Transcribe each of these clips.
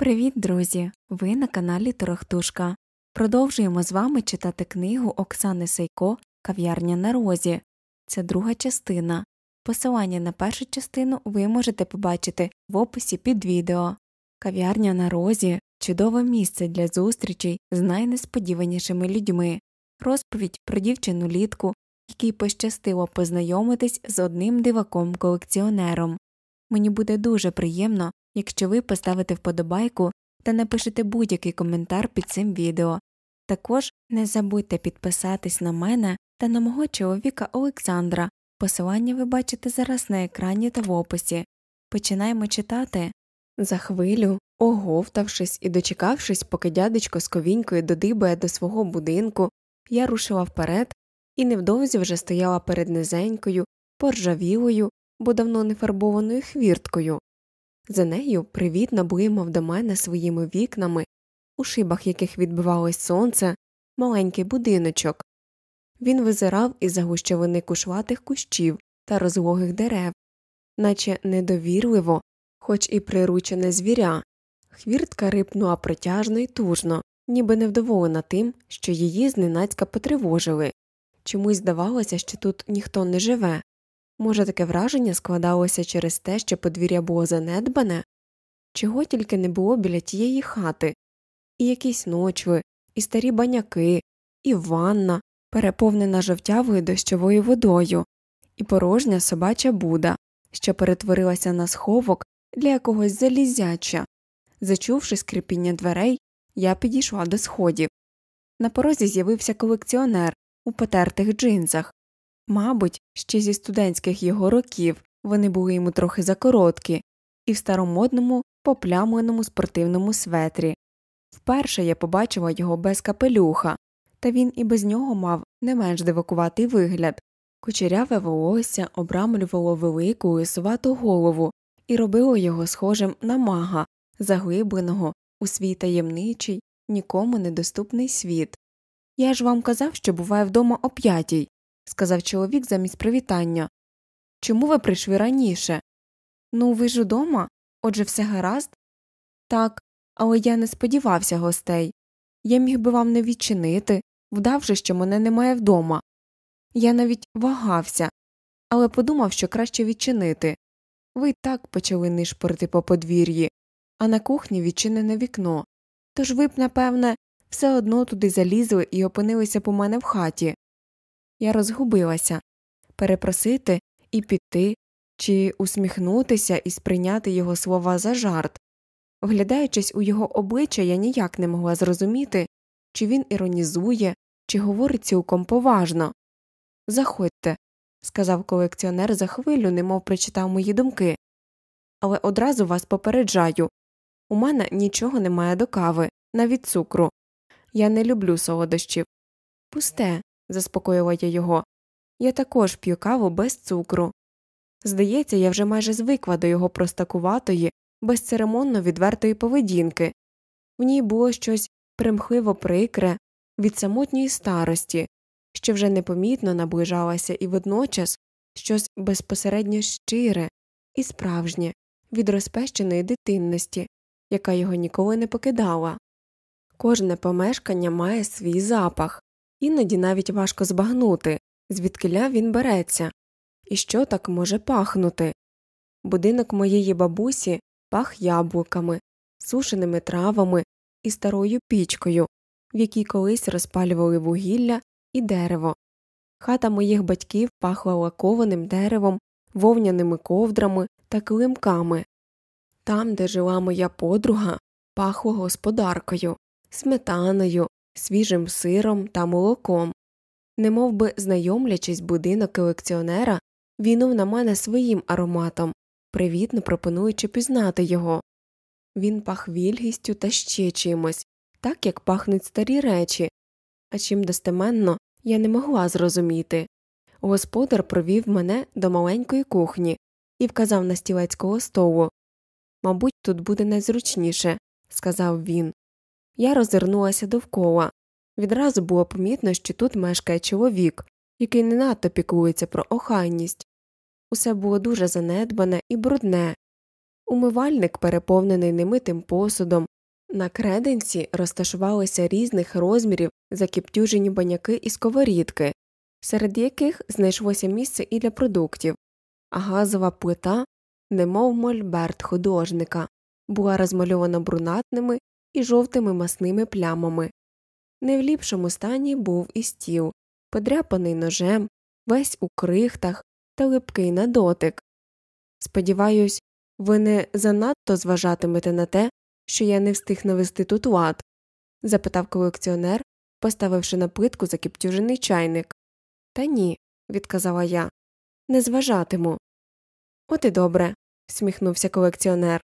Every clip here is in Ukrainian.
Привіт, друзі! Ви на каналі Торохтушка. Продовжуємо з вами читати книгу Оксани Сейко Кав'ярня на розі. Це друга частина. Посилання на першу частину ви можете побачити в описі під відео. Кав'ярня на розі чудове місце для зустрічей з найнесподіванішими людьми. Розповідь про дівчину літку, якій пощастило познайомитись з одним диваком колекціонером. Мені буде дуже приємно, якщо ви поставите вподобайку та напишете будь-який коментар під цим відео. Також не забудьте підписатись на мене та на мого чоловіка Олександра. Посилання ви бачите зараз на екрані та в описі. Починаємо читати. За хвилю, оговтавшись і дочекавшись, поки дядечко з ковінькою додибає до свого будинку, я рушила вперед і невдовзі вже стояла перед низенькою, поржавілою, бо давно не фарбованою хвірткою. За нею привітно блимав до мене своїми вікнами, у шибах яких відбивалось сонце, маленький будиночок. Він визирав із загущовини кушлатих кущів та розлогих дерев, наче недовірливо, хоч і приручене звіря. Хвіртка рипнула протяжно й тужно, ніби невдоволена тим, що її зненацька потривожили. Чомусь здавалося, що тут ніхто не живе. Може, таке враження складалося через те, що подвір'я було занедбане? Чого тільки не було біля тієї хати, і якісь ночви, і старі баняки, і ванна, переповнена жовтявою дощовою водою, і порожня собача буда, що перетворилася на сховок для якогось залізяча. Зачувши скрипіння дверей, я підійшла до сходів. На порозі з'явився колекціонер у потертих джинсах. Мабуть, ще зі студентських його років вони були йому трохи закороткі, і в старомодному, поплямленому спортивному светрі. Вперше я побачила його без капелюха, та він і без нього мав не менш дивакуватий вигляд. Кучеряве волосся обрамлювало велику лисувату голову і робило його схожим на мага, заглибленого у свій таємничий, нікому недоступний світ. Я ж вам казав, що буває вдома о п'ятій, сказав чоловік замість привітання. Чому ви прийшли раніше? Ну, ви ж удома? Отже, все гаразд? Так, але я не сподівався гостей. Я міг би вам не відчинити, вдавши, що мене немає вдома. Я навіть вагався, але подумав, що краще відчинити. Ви так почали нишпорити по подвір'ї, а на кухні відчинене вікно. Тож ви б, напевне, все одно туди залізли і опинилися по мене в хаті. Я розгубилася перепросити і піти, чи усміхнутися і сприйняти його слова за жарт. Вглядаючись у його обличчя, я ніяк не могла зрозуміти, чи він іронізує, чи говорить цілком поважно. Заходьте, сказав колекціонер за хвилю, немов прочитав мої думки. Але одразу вас попереджаю у мене нічого немає до кави, навіть цукру. Я не люблю солодощів. Пусте, заспокоїла я його. Я також п'ю каву без цукру. Здається, я вже майже звикла до його простакуватої, безцеремонно відвертої поведінки. В ній було щось примхливо прикре від самотньої старості, що вже непомітно наближалася і водночас щось безпосередньо щире і справжнє від розпещеної дитинності, яка його ніколи не покидала. Кожне помешкання має свій запах, іноді навіть важко збагнути, звідкиля він береться, і що так може пахнути. Будинок моєї бабусі пах яблуками, сушеними травами і старою пічкою, в якій колись розпалювали вугілля і дерево. Хата моїх батьків пахла лакованим деревом, вовняними ковдрами та килимками. Там, де жила моя подруга, пахло господаркою, сметаною, свіжим сиром та молоком. Немов би знайомлячись будинок колекціонера, вінув на мене своїм ароматом, привітно пропонуючи пізнати його. Він пах вільгістю та ще чимось, так як пахнуть старі речі, а чим достеменно я не могла зрозуміти. Господар провів мене до маленької кухні і вказав на стілець коло столу. Мабуть, тут буде найзручніше, сказав він. Я розвернулася довкола. Відразу було помітно, що тут мешкає чоловік, який не надто піклується про охайність. Усе було дуже занедбане і брудне. умивальник, переповнений немитим посудом. На креденці розташувалися різних розмірів закіптюжені баняки і сковорідки, серед яких знайшлося місце і для продуктів, а газова плита, немов мольберт художника, була розмальована брунатними і жовтими масними плямами. Не в ліпшому стані був і стіл, подряпаний ножем, весь у крихтах та липкий на дотик. Сподіваюсь, ви не занадто зважатимете на те, що я не встиг навести тут лад? запитав колекціонер, поставивши на плитку закіптюжений чайник. Та ні, відказала я. Не зважатиму. От і добре, всміхнувся колекціонер.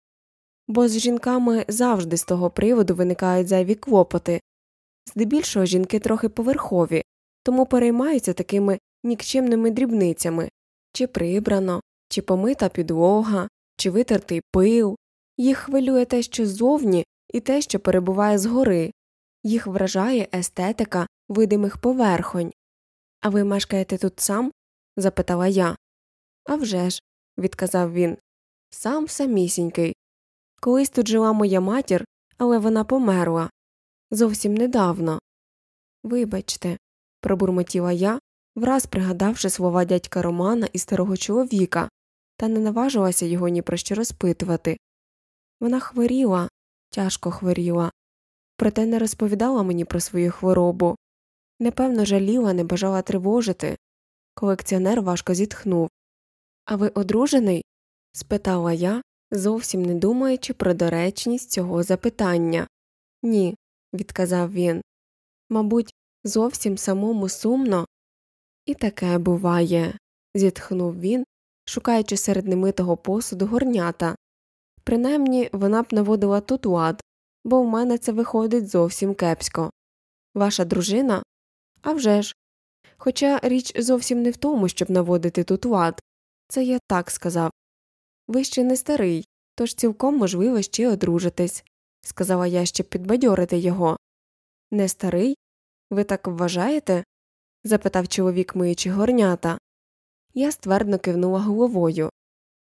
Бо з жінками завжди з того приводу виникають зайві клопоти. Здебільшого жінки трохи поверхові, тому переймаються такими нікчемними дрібницями чи прибрано, чи помита підлога, чи витертий пил. Їх хвилює те, що ззовні, і те, що перебуває згори, їх вражає естетика видимих поверхонь. А ви мешкаєте тут сам? запитала я. «А вже ж», – відказав він. Сам самісінький. Колись тут жила моя матір, але вона померла. Зовсім недавно. Вибачте, пробурмотіла я, враз пригадавши слова дядька Романа і старого чоловіка, та не наважилася його ні про що розпитувати. Вона хворіла, тяжко хворіла, проте не розповідала мені про свою хворобу. Непевно, жаліла, не бажала тривожити. Колекціонер важко зітхнув. А ви одружений? спитала я, зовсім не думаючи про доречність цього запитання. Ні, відказав він. Мабуть, зовсім самому сумно. І таке буває, зітхнув він, шукаючи серед немитого посуду горнята. Принаймні вона б наводила тут лад, бо в мене це виходить зовсім кепсько. Ваша дружина? А вже ж. Хоча річ зовсім не в тому, щоб наводити тут лад. Це я так сказав. Ви ще не старий, тож цілком можливо ще одружитись, сказала я, щоб підбадьорити його. Не старий? Ви так вважаєте? запитав чоловік, миючи горнята. Я ствердно кивнула головою.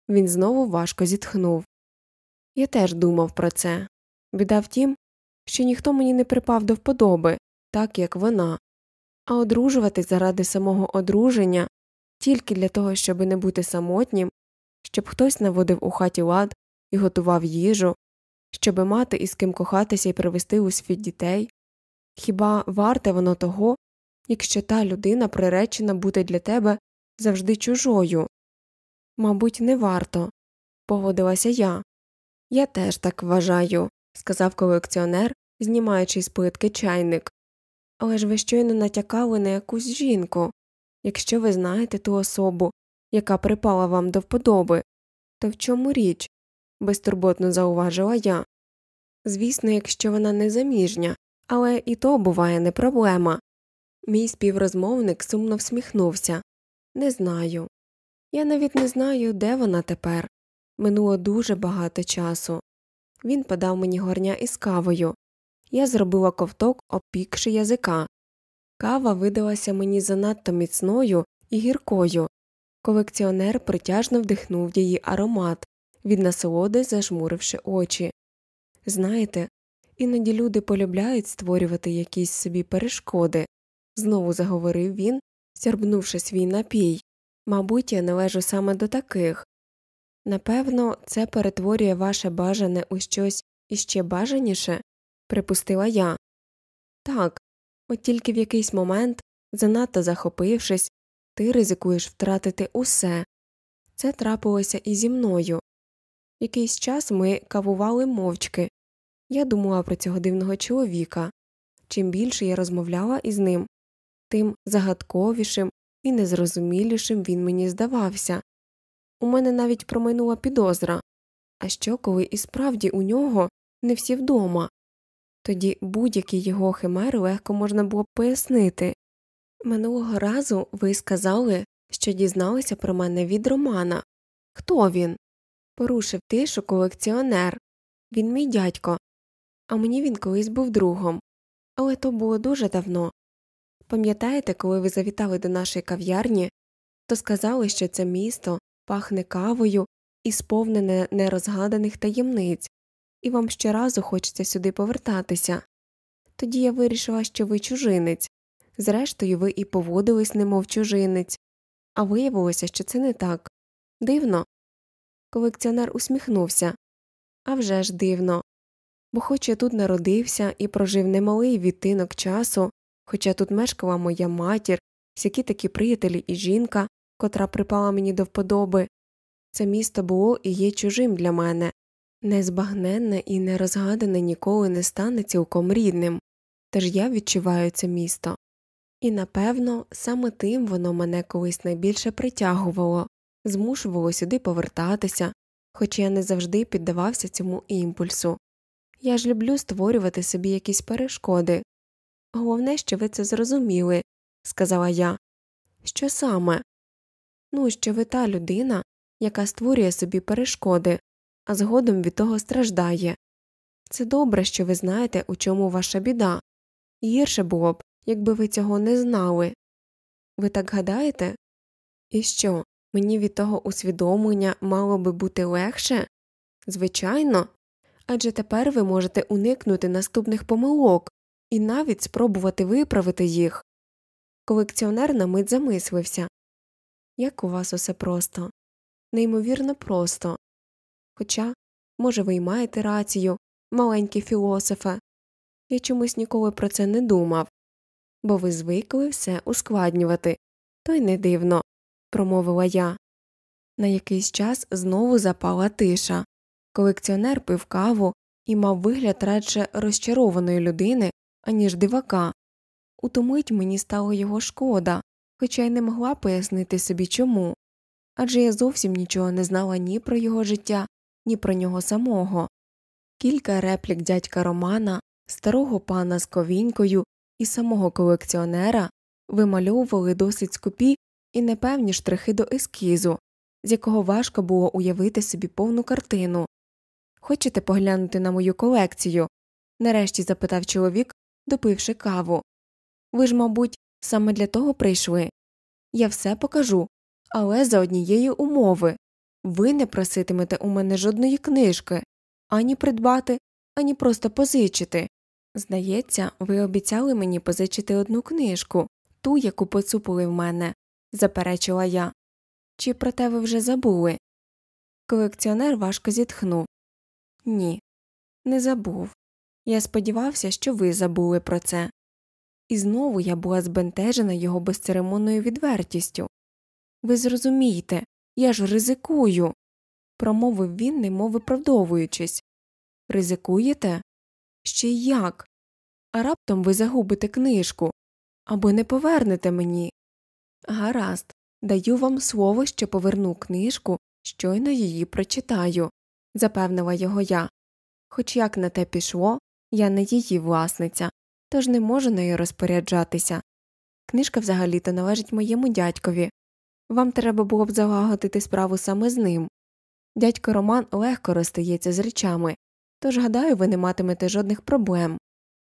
Він знову важко зітхнув. Я теж думав про це. Біда в тім, що ніхто мені не припав до вподоби, так як вона, а одружуватись заради самого одруження тільки для того, щоб не бути самотнім, щоб хтось наводив у хаті лад і готував їжу, щоби мати із ким кохатися і привести у світ дітей. Хіба варте воно того, якщо та людина приречена бути для тебе завжди чужою? Мабуть, не варто, погодилася я. Я теж так вважаю, сказав колекціонер, знімаючи з плитки чайник. Але ж ви щойно натякали на якусь жінку. Якщо ви знаєте ту особу, яка припала вам до вподоби, то в чому річ? безтурботно зауважила я. Звісно, якщо вона не заміжня, але і то буває не проблема. Мій співрозмовник сумно всміхнувся. Не знаю. Я навіть не знаю, де вона тепер. Минуло дуже багато часу. Він подав мені горня із кавою. Я зробила ковток, опікши язика. Кава видалася мені занадто міцною і гіркою. Колекціонер притяжно вдихнув її аромат, від насолоди зажмуривши очі. Знаєте, іноді люди полюбляють створювати якісь собі перешкоди, знову заговорив він, сярбнувши свій напій. Мабуть, я належу саме до таких. Напевно, це перетворює ваше бажане у щось іще бажаніше, припустила я. Так, от тільки в якийсь момент, занадто захопившись, ти ризикуєш втратити усе. Це трапилося і зі мною. Якийсь час ми кавували мовчки. Я думала про цього дивного чоловіка. Чим більше я розмовляла із ним, тим загадковішим і незрозумілішим він мені здавався. У мене навіть промайнула підозра а що, коли і справді у нього не всі вдома? Тоді будь-які його химери легко можна було пояснити. Минулого разу ви сказали, що дізналися про мене від Романа. Хто він? Порушив тишу колекціонер. Він мій дядько, а мені він колись був другом. Але то було дуже давно. Пам'ятаєте, коли ви завітали до нашої кав'ярні, то сказали, що це місто пахне кавою і сповнене нерозгаданих таємниць, і вам щоразу хочеться сюди повертатися. Тоді я вирішила, що ви чужинець, зрештою, ви і поводились, немов чужинець, а виявилося, що це не так. Дивно. Колекціонер усміхнувся. «А вже ж дивно. Бо хоч я тут народився і прожив немалий відтинок часу, хоча тут мешкала моя матір, всякі такі приятелі і жінка, котра припала мені до вподоби, це місто було і є чужим для мене, незбагненне і нерозгадане ніколи не стане цілком рідним, тож я відчуваю це місто. І напевно саме тим воно мене колись найбільше притягувало, змушувало сюди повертатися, хоч я не завжди піддавався цьому імпульсу. Я ж люблю створювати собі якісь перешкоди. Головне, що ви це зрозуміли, сказала я. Що саме? Ну, що ви та людина, яка створює собі перешкоди, а згодом від того страждає. Це добре, що ви знаєте, у чому ваша біда. Гірше було б, якби ви цього не знали. Ви так гадаєте? І що, мені від того усвідомлення мало би бути легше? Звичайно, адже тепер ви можете уникнути наступних помилок і навіть спробувати виправити їх. Колекціонер на мить замислився як у вас усе просто, неймовірно просто. Хоча, може, ви й маєте рацію, маленький філософе, я чомусь ніколи про це не думав, бо ви звикли все ускладнювати, то й не дивно, промовила я. На якийсь час знову запала тиша. Колекціонер пив каву і мав вигляд радше розчарованої людини, аніж дивака. У ту мить мені стало його шкода, хоча й не могла пояснити собі чому адже я зовсім нічого не знала ні про його життя, ні про нього самого. Кілька реплік дядька Романа, старого пана з ковінькою і самого колекціонера вимальовували досить скупі і непевні штрихи до ескізу, з якого важко було уявити собі повну картину. Хочете поглянути на мою колекцію? нарешті запитав чоловік, допивши каву. Ви ж, мабуть, саме для того прийшли. Я все покажу, але за однієї умови ви не проситимете у мене жодної книжки ані придбати, ані просто позичити. Здається, ви обіцяли мені позичити одну книжку, ту, яку поцупили в мене, заперечила я. Чи про те ви вже забули? Колекціонер важко зітхнув. Ні, не забув. Я сподівався, що ви забули про це. І знову я була збентежена його безцеремонною відвертістю. Ви зрозумієте, я ж ризикую, промовив він, немов виправдовуючись. Ризикуєте? Ще як? А раптом ви загубите книжку або не повернете мені. Гаразд, даю вам слово, що поверну книжку, щойно її прочитаю, запевнила його я. Хоч як на те пішло, я не її власниця, тож не можу нею розпоряджатися. Книжка взагалі то належить моєму дядькові. Вам треба було б залагодити справу саме з ним. Дядько Роман легко розстається з речами, тож, гадаю, ви не матимете жодних проблем.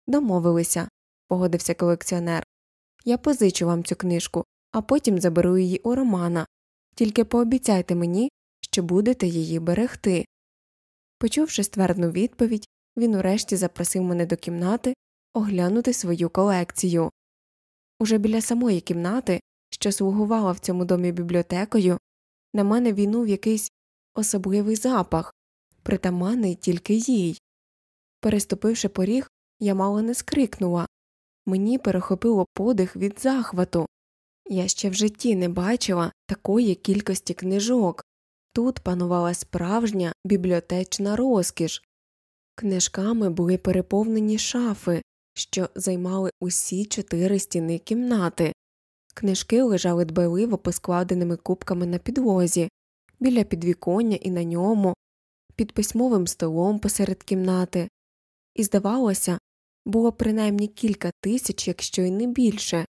Домовилися, погодився колекціонер. Я позичу вам цю книжку, а потім заберу її у Романа. Тільки пообіцяйте мені, що будете її берегти. Почувши ствердну відповідь, він урешті запросив мене до кімнати оглянути свою колекцію. Уже біля самої кімнати, що слугувала в цьому домі бібліотекою, на мене війнув якийсь особливий запах, притаманний тільки їй. Переступивши поріг, я мало не скрикнула мені перехопило подих від захвату. Я ще в житті не бачила такої кількості книжок. Тут панувала справжня бібліотечна розкіш. Книжками були переповнені шафи, що займали усі чотири стіни кімнати. Книжки лежали дбайливо поскладеними кубками на підлозі, біля підвіконня і на ньому, під письмовим столом посеред кімнати, і, здавалося, було принаймні кілька тисяч, якщо й не більше.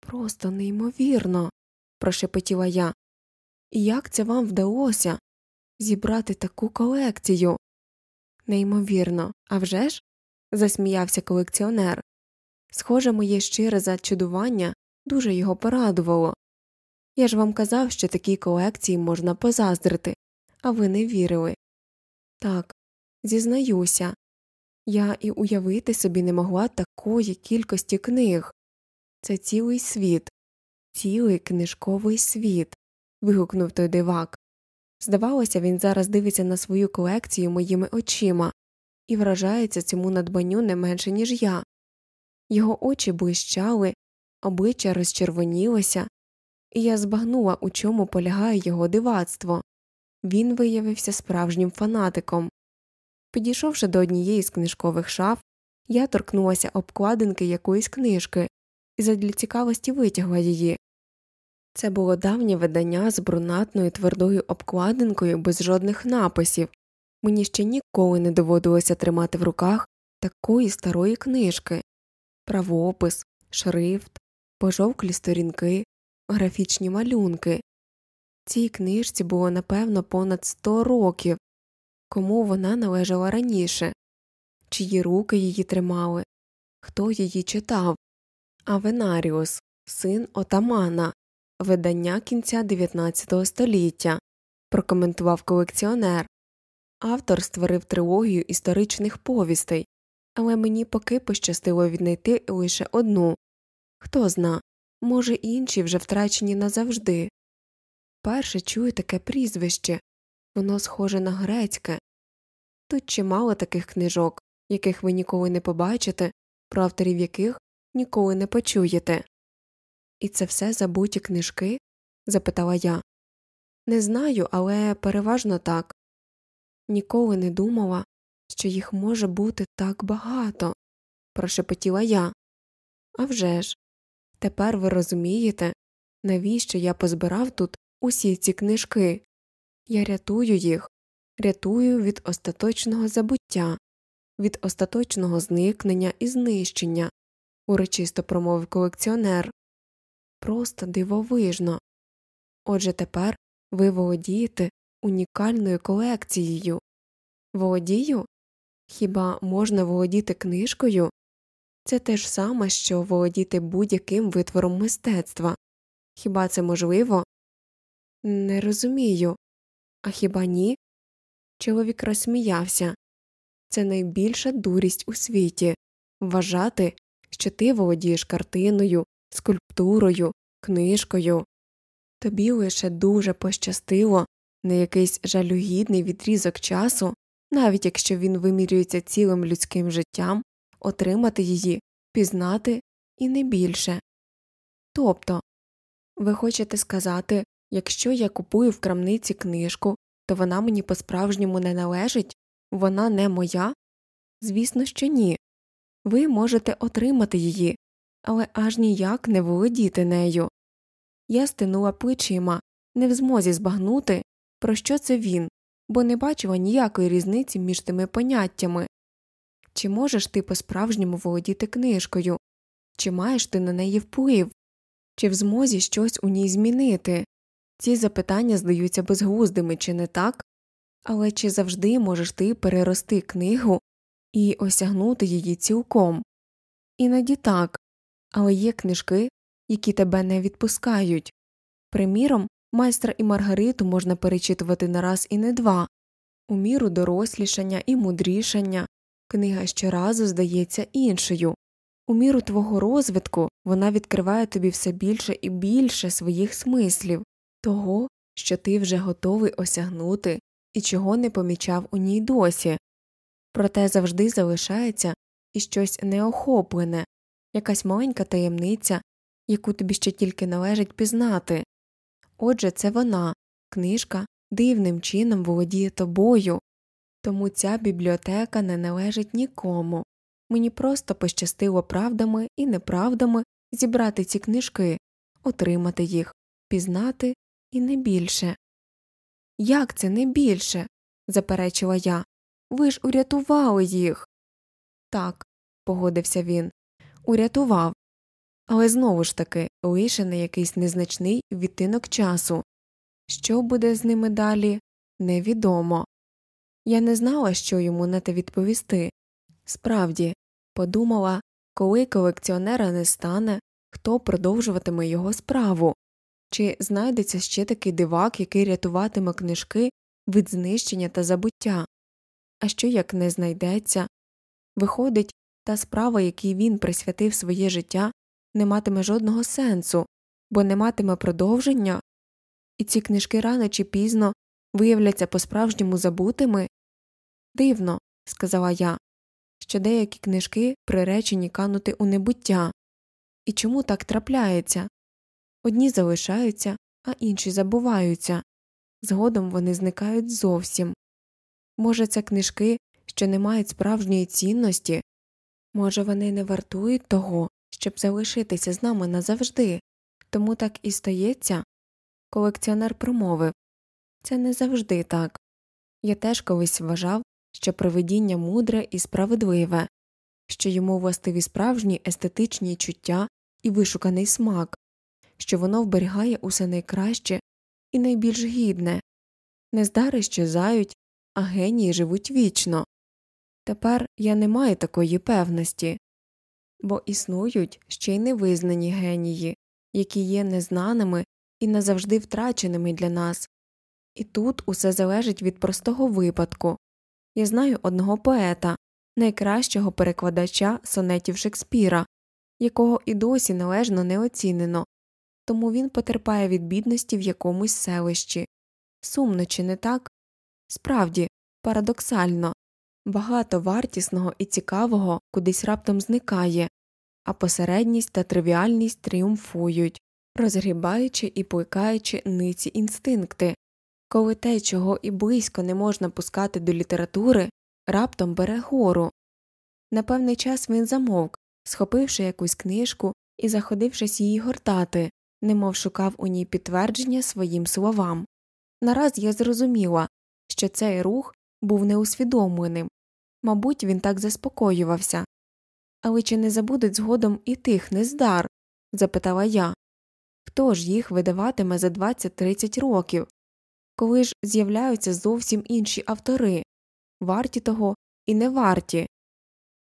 Просто неймовірно, прошепотіла я. І як це вам вдалося зібрати таку колекцію? Неймовірно, а вже ж? засміявся колекціонер. Схоже, моє щире зачудування дуже його порадувало. Я ж вам казав, що такій колекції можна позаздрити, а ви не вірили. Так, зізнаюся, я і уявити собі не могла такої кількості книг. Це цілий світ, цілий книжковий світ. вигукнув той дивак. Здавалося, він зараз дивиться на свою колекцію моїми очима і вражається цьому надбанню не менше, ніж я. Його очі блищали, обличчя розчервонілося, і я збагнула, у чому полягає його дивацтво. Він виявився справжнім фанатиком. Підійшовши до однієї з книжкових шаф, я торкнулася обкладинки якоїсь книжки і задля цікавості витягла її. Це було давнє видання з брунатною твердою обкладинкою без жодних написів. Мені ще ніколи не доводилося тримати в руках такої старої книжки правопис, шрифт, пожовклі сторінки, графічні малюнки. Цій книжці було напевно понад сто років, кому вона належала раніше, чиї руки її тримали, хто її читав. Авенаріус, син отамана, видання кінця XIX століття, прокоментував колекціонер. Автор створив трилогію історичних повістей, але мені поки пощастило віднайти лише одну хто зна, може, інші вже втрачені назавжди. Перше чую таке прізвище воно схоже на грецьке. Тут чимало таких книжок, яких ви ніколи не побачите, про авторів яких ніколи не почуєте. І це все забуті книжки? запитала я. Не знаю, але переважно так. Ніколи не думала, що їх може бути так багато, прошепотіла я. «А вже ж, тепер ви розумієте, навіщо я позбирав тут усі ці книжки? Я рятую їх, рятую від остаточного забуття, від остаточного зникнення і знищення, урочисто промовив колекціонер. Просто дивовижно. Отже, тепер ви володієте унікальною колекцією. Володію? Хіба можна володіти книжкою? Це те ж саме, що володіти будь-яким витвором мистецтва. Хіба це можливо? Не розумію. А хіба ні? Чоловік розсміявся. Це найбільша дурість у світі вважати, що ти володієш картиною, скульптурою, книжкою. Тобі лише дуже пощастило на якийсь жалюгідний відрізок часу, навіть якщо він вимірюється цілим людським життям, отримати її, пізнати і не більше. Тобто, ви хочете сказати, якщо я купую в крамниці книжку, то вона мені по справжньому не належить, вона не моя? Звісно, що ні. Ви можете отримати її, але аж ніяк не володіти нею. Я стинула плечима, не в змозі збагнути, про що це він, бо не бачила ніякої різниці між тими поняттями. Чи можеш ти по справжньому володіти книжкою, чи маєш ти на неї вплив, чи в змозі щось у ній змінити? Ці запитання здаються безглуздими, чи не так? Але чи завжди можеш ти перерости книгу і осягнути її цілком? Іноді так, але є книжки, які тебе не відпускають. Приміром, майстра і Маргариту можна перечитувати не раз і не два, у міру дорослішання і мудрішання книга щоразу здається іншою. У міру твого розвитку вона відкриває тобі все більше і більше своїх смислів, того, що ти вже готовий осягнути і чого не помічав у ній досі, проте завжди залишається і щось неохоплене, якась маленька таємниця, яку тобі ще тільки належить пізнати. Отже, це вона, книжка, дивним чином володіє тобою, тому ця бібліотека не належить нікому. Мені просто пощастило правдами і неправдами зібрати ці книжки, отримати їх, пізнати і не більше. Як це не більше? заперечила я. Ви ж урятували їх. Так, погодився він, урятував. Але знову ж таки лише на якийсь незначний відтинок часу. Що буде з ними далі, невідомо. Я не знала, що йому на те відповісти. Справді, подумала, коли колекціонера не стане, хто продовжуватиме його справу, чи знайдеться ще такий дивак, який рятуватиме книжки вид знищення та забуття. А що як не знайдеться? Виходить, та справа, якій він присвятив своє життя, не матиме жодного сенсу, бо не матиме продовження, і ці книжки рано чи пізно виявляться по справжньому забутими? Дивно, сказала я, що деякі книжки приречені канути у небуття. І чому так трапляється? Одні залишаються, а інші забуваються, згодом вони зникають зовсім. Може, це книжки, що не мають справжньої цінності, може, вони не вартують того, щоб залишитися з нами назавжди, тому так і стається. Колекціонер промовив це не завжди так. Я теж колись вважав, що провидіння мудре і справедливе, що йому властиві справжні естетичні чуття і вишуканий смак, що воно вберігає усе найкраще і найбільш гідне, нездари щезають, а генії живуть вічно. Тепер я не маю такої певності, бо існують ще й невизнані генії, які є незнаними і назавжди втраченими для нас. І тут усе залежить від простого випадку я знаю одного поета, найкращого перекладача сонетів Шекспіра, якого і досі належно не оцінено, тому він потерпає від бідності в якомусь селищі. Сумно, чи не так? Справді, парадоксально, багато вартісного і цікавого кудись раптом зникає, а посередність та тривіальність тріумфують, розгрібаючи і плекаючи ниці інстинкти, коли те, чого і близько не можна пускати до літератури, раптом бере гору. На певний час він замовк, схопивши якусь книжку і заходившись її гортати, немов шукав у ній підтвердження своїм словам. Нараз я зрозуміла, що цей рух був неусвідомленим мабуть, він так заспокоювався. Але чи не забудуть згодом і тих нездар? запитала я. Хто ж їх видаватиме за 20-30 років? Коли ж з'являються зовсім інші автори, варті того і не варті.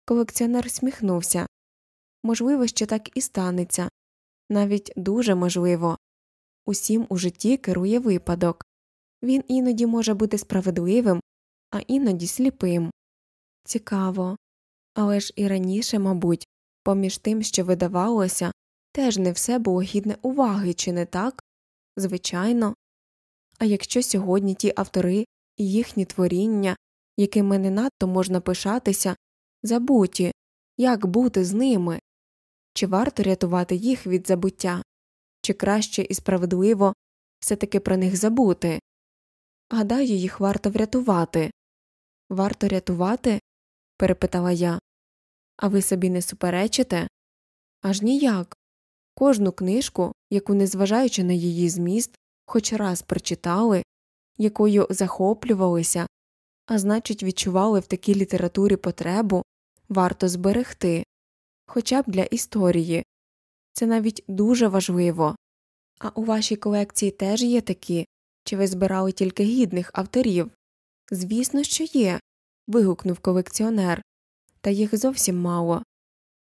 Колекціонер сміхнувся. Можливо, що так і станеться, навіть дуже можливо. Усім у житті керує випадок він іноді може бути справедливим, а іноді сліпим. Цікаво. Але ж і раніше, мабуть, поміж тим, що видавалося, теж не все було гідне уваги, чи не так? Звичайно. А якщо сьогодні ті автори і їхні творіння, якими не надто можна пишатися, забуті, як бути з ними? Чи варто рятувати їх від забуття, чи краще і справедливо все таки про них забути? Гадаю, їх варто врятувати. Варто рятувати? перепитала я. А ви собі не суперечите? Аж ніяк. Кожну книжку, яку, незважаючи на її зміст, хоч раз прочитали, якою захоплювалися, а значить, відчували в такій літературі потребу, варто зберегти, хоча б для історії. Це навіть дуже важливо. А у вашій колекції теж є такі, чи ви збирали тільки гідних авторів? Звісно, що є. вигукнув колекціонер, та їх зовсім мало.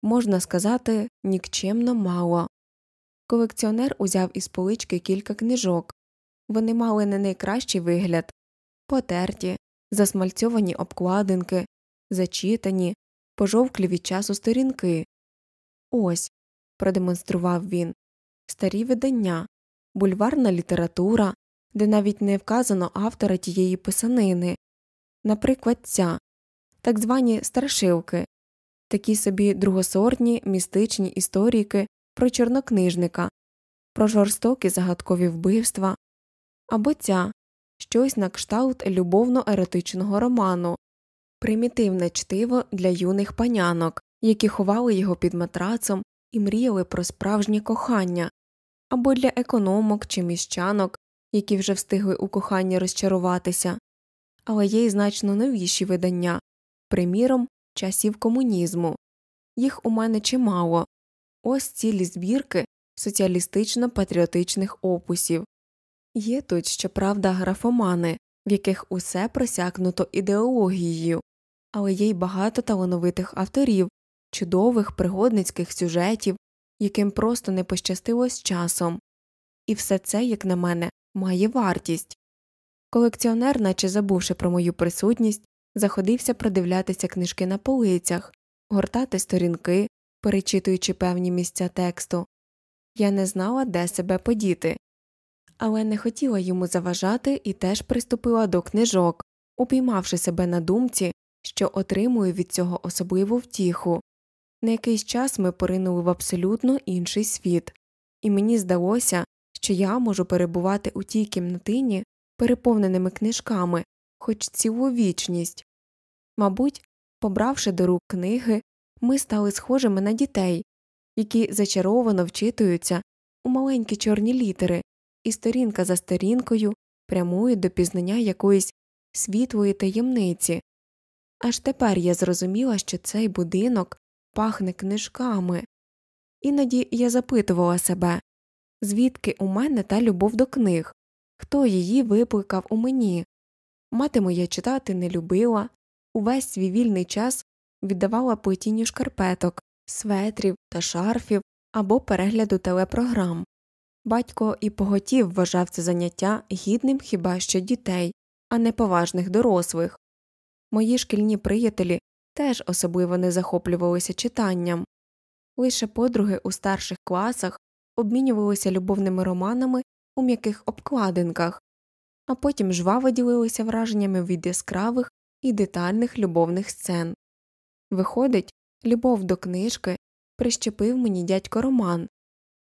Можна сказати, нікчемно мало. Колекціонер узяв із полички кілька книжок. Вони мали не найкращий вигляд потерті, засмальцьовані обкладинки, зачитані, пожовклі від часу сторінки. Ось, продемонстрував він, старі видання, бульварна література, де навіть не вказано автора тієї писанини, наприклад, ця так звані старшилки, такі собі другосортні містичні історійки про чорнокнижника, про жорстокі загадкові вбивства, або ця щось на кшталт любовно еротичного роману, примітивне чтиво для юних панянок, які ховали його під матрацом і мріяли про справжнє кохання, або для економок чи міщанок, які вже встигли у коханні розчаруватися, але є й значно новіші видання, приміром, часів комунізму. Їх у мене чимало ось цілі збірки соціалістично патріотичних опусів. Є тут, щоправда, графомани, в яких усе просякнуто ідеологією, але є й багато талановитих авторів, чудових пригодницьких сюжетів, яким просто не пощастило з часом, і все це, як на мене, має вартість. Колекціонер, наче забувши про мою присутність, заходився продивлятися книжки на полицях, гортати сторінки, перечитуючи певні місця тексту. Я не знала, де себе подіти, але не хотіла йому заважати і теж приступила до книжок, упіймавши себе на думці, що отримую від цього особливу втіху. На якийсь час ми поринули в абсолютно інший світ, і мені здалося, що я можу перебувати у тій кімнатині переповненими книжками, хоч цілу вічність. Мабуть, побравши до рук книги, ми стали схожими на дітей, які зачаровано вчитуються у маленькі чорні літери, і сторінка за сторінкою прямують до пізнання якоїсь світлої таємниці. Аж тепер я зрозуміла, що цей будинок пахне книжками. Іноді я запитувала себе звідки у мене та любов до книг, хто її викликав у мені. Мати моя читати не любила, увесь свій вільний час віддавала плетінню шкарпеток, светрів та шарфів або перегляду телепрограм. Батько і поготів вважав це заняття гідним хіба що дітей, а не поважних дорослих. Мої шкільні приятелі теж особливо не захоплювалися читанням. Лише подруги у старших класах обмінювалися любовними романами у м'яких обкладинках, а потім жваво ділилися враженнями від яскравих і детальних любовних сцен. Виходить, любов до книжки прищепив мені дядько Роман.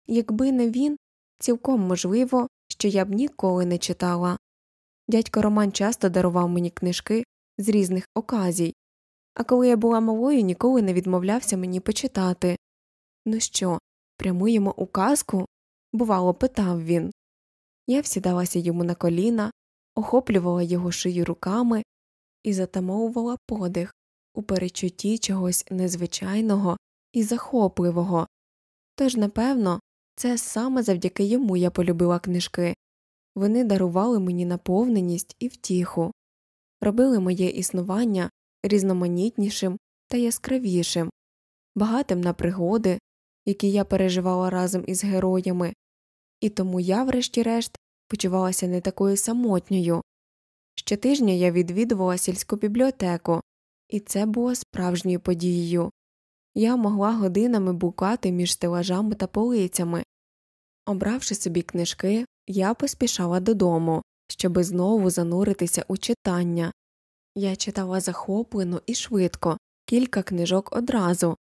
Якби не він, цілком можливо, що я б ніколи не читала. Дядько Роман часто дарував мені книжки з різних оказій, а коли я була малою, ніколи не відмовлявся мені почитати. Ну що, прямуємо у казку? бувало, питав він. Я всідалася йому на коліна, охоплювала його шию руками і затамовувала подих у перечутті чогось незвичайного і захопливого. Тож, напевно, це саме завдяки йому я полюбила книжки вони дарували мені наповненість і втіху, робили моє існування різноманітнішим та яскравішим, багатим на пригоди, які я переживала разом із героями, і тому я, врешті-решт, почувалася не такою самотньою. Щотижня я відвідувала сільську бібліотеку, і це було справжньою подією. Я могла годинами букати між стелажами та полицями. Обравши собі книжки, я поспішала додому, щоби знову зануритися у читання. Я читала захоплено і швидко, кілька книжок одразу.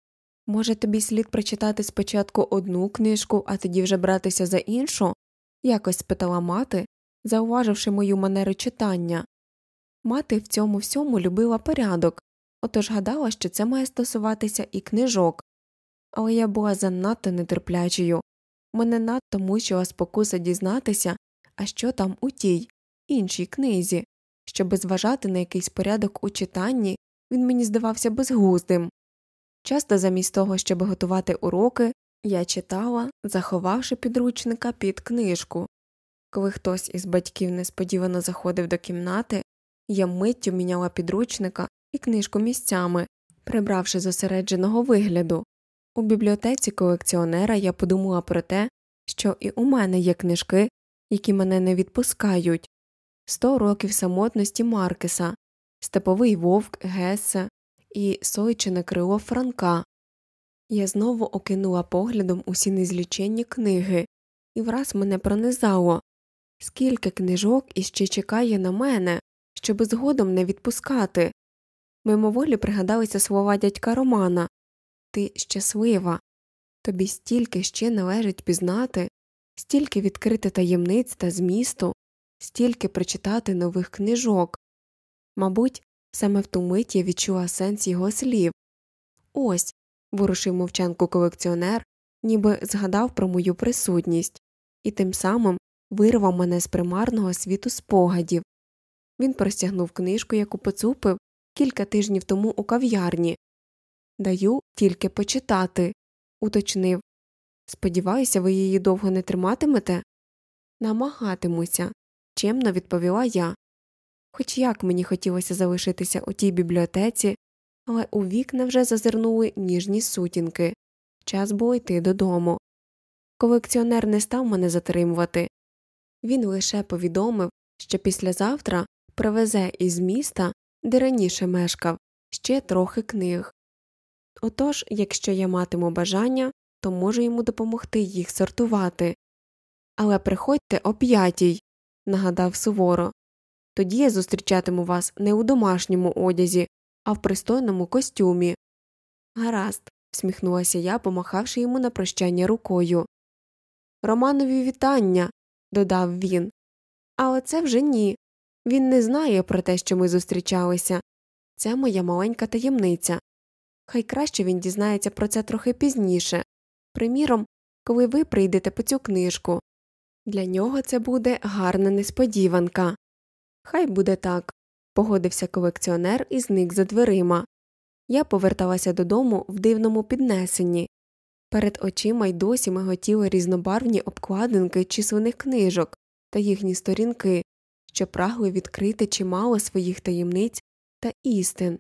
Може, тобі слід прочитати спочатку одну книжку, а тоді вже братися за іншу? якось спитала мати, зауваживши мою манеру читання. Мати в цьому всьому любила порядок, отож гадала, що це має стосуватися і книжок. Але я була занадто нетерплячою, мене надто мучила спокуса дізнатися, а що там у тій, іншій книзі, щоби зважати на якийсь порядок у читанні, він мені здавався безглуздим. Часто замість того, щоб готувати уроки, я читала, заховавши підручника під книжку. Коли хтось із батьків несподівано заходив до кімнати, я миттю міняла підручника і книжку місцями, прибравши зосередженого вигляду. У бібліотеці колекціонера я подумала про те, що і у мене є книжки, які мене не відпускають сто років самотності Маркеса, Степовий вовк Гесе і Сойчине крило Франка. Я знову окинула поглядом усі незліченні книги, і враз мене пронизало скільки книжок іще чекає на мене, щоби згодом не відпускати. Мимоволі пригадалися слова дядька Романа Ти щаслива, тобі стільки ще належить пізнати, стільки відкрити таємниць та змісту, стільки прочитати нових книжок. Мабуть, саме в ту мить я відчула сенс його слів. Ось. ворушив мовчанку колекціонер, ніби згадав про мою присутність, і тим самим вирвав мене з примарного світу спогадів. Він простягнув книжку, яку поцупив кілька тижнів тому у кав'ярні. Даю тільки почитати, уточнив. Сподіваюся, ви її довго не триматимете? Намагатимуся, чемно відповіла я. Хоч як мені хотілося залишитися у тій бібліотеці, але у вікна вже зазирнули ніжні сутінки. Час було йти додому. Колекціонер не став мене затримувати. Він лише повідомив, що післязавтра привезе із міста, де раніше мешкав, ще трохи книг. Отож, якщо я матиму бажання, то можу йому допомогти їх сортувати. Але приходьте о п'ятій, нагадав суворо. Тоді я зустрічатиму вас не у домашньому одязі, а в пристойному костюмі. Гаразд, всміхнулася я, помахавши йому на прощання рукою. Романові вітання, додав він. Але це вже ні. Він не знає про те, що ми зустрічалися. Це моя маленька таємниця. Хай краще він дізнається про це трохи пізніше. Приміром, коли ви прийдете по цю книжку. Для нього це буде гарна несподіванка. Хай буде так, погодився колекціонер і зник за дверима. Я поверталася додому в дивному піднесенні. Перед очима й досі миготіли різнобарвні обкладинки численних книжок та їхні сторінки, що прагли відкрити чимало своїх таємниць та істин.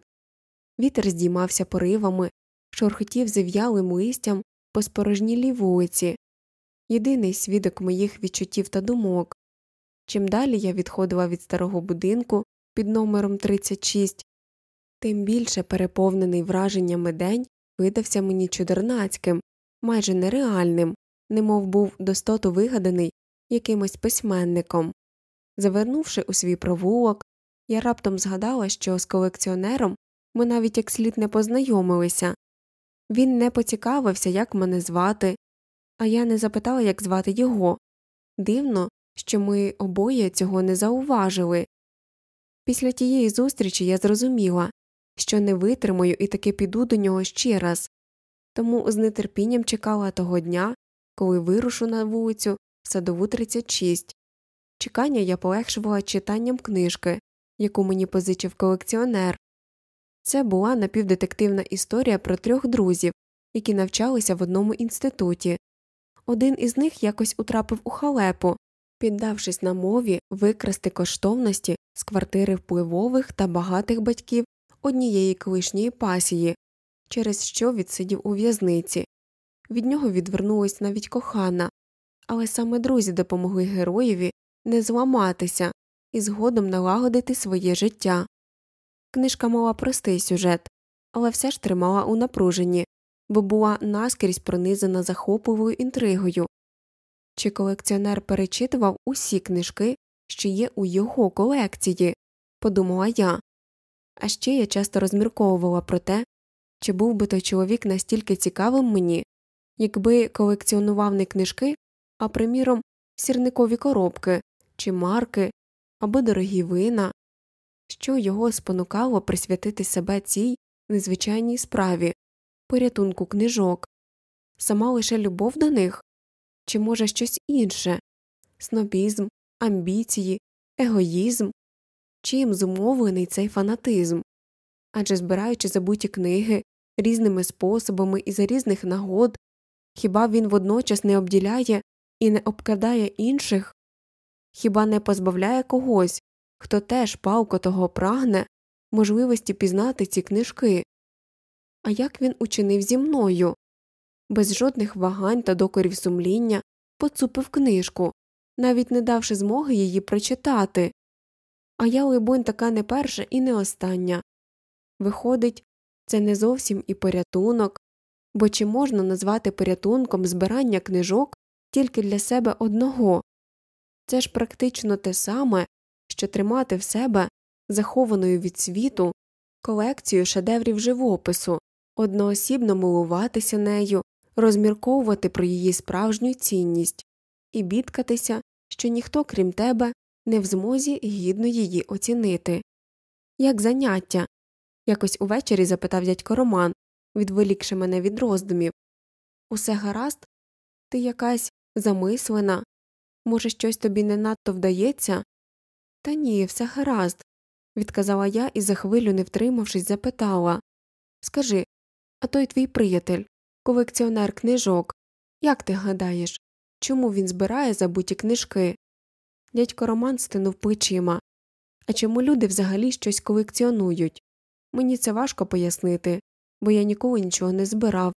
Вітер здіймався поривами, шорхотів зів'ялим листям по спорожнілій вулиці, єдиний свідок моїх відчуттів та думок. Чим далі я відходила від старого будинку під номером 36, тим більше переповнений враженнями день видався мені чудернацьким, майже нереальним, немов був достоту вигаданий якимось письменником. Завернувши у свій провулок, я раптом згадала, що з колекціонером ми навіть як слід не познайомилися. Він не поцікавився, як мене звати, а я не запитала, як звати його. Дивно, що ми обоє цього не зауважили. Після тієї зустрічі я зрозуміла, що не витримаю і таки піду до нього ще раз, тому з нетерпінням чекала того дня, коли вирушу на вулицю в садову 36. Чекання я полегшувала читанням книжки, яку мені позичив колекціонер. Це була напівдетективна історія про трьох друзів, які навчалися в одному інституті. Один із них якось утрапив у халепу, піддавшись на мові викрасти коштовності з квартири впливових та багатих батьків однієї колишньої пасії, через що відсидів у в'язниці. Від нього відвернулась навіть кохана, але саме друзі допомогли героєві не зламатися і згодом налагодити своє життя. Книжка мала простий сюжет, але все ж тримала у напруженні, бо була наскрізь пронизана захопливою інтригою. Чи колекціонер перечитував усі книжки, що є у його колекції, подумала я. А ще я часто розмірковувала про те, чи був би той чоловік настільки цікавим мені, якби колекціонував не книжки, а, приміром, сірникові коробки чи марки або дорогі вина, що його спонукало присвятити себе цій незвичайній справі, порятунку книжок, сама лише любов до них, чи, може, щось інше? Снобізм, амбіції, егоїзм, чим зумовлений цей фанатизм? Адже збираючи забуті книги різними способами і за різних нагод, хіба він водночас не обділяє і не обкрадає інших, хіба не позбавляє когось, хто теж палко того прагне можливості пізнати ці книжки? А як він учинив зі мною? Без жодних вагань та докорів сумління поцупив книжку, навіть не давши змоги її прочитати. А я, либонь, така не перша і не остання. Виходить, це не зовсім і порятунок, бо чи можна назвати порятунком збирання книжок тільки для себе одного? Це ж практично те саме, що тримати в себе захованою від світу колекцію шедеврів живопису, одноосібно милуватися нею, розмірковувати про її справжню цінність і бідкатися, що ніхто, крім тебе, не в змозі гідно її оцінити. Як заняття, якось увечері запитав дядько Роман, відволікши мене від роздумів. Усе гаразд? Ти якась замислена? Може, щось тобі не надто вдається? Та ні, все гаразд, відказала я і за хвилю, не втримавшись, запитала Скажи, а той твій приятель, колекціонер книжок, як ти гадаєш, чому він збирає забуті книжки? Дядько Роман стинув плечима. А чому люди взагалі щось колекціонують? Мені це важко пояснити, бо я ніколи нічого не збирав.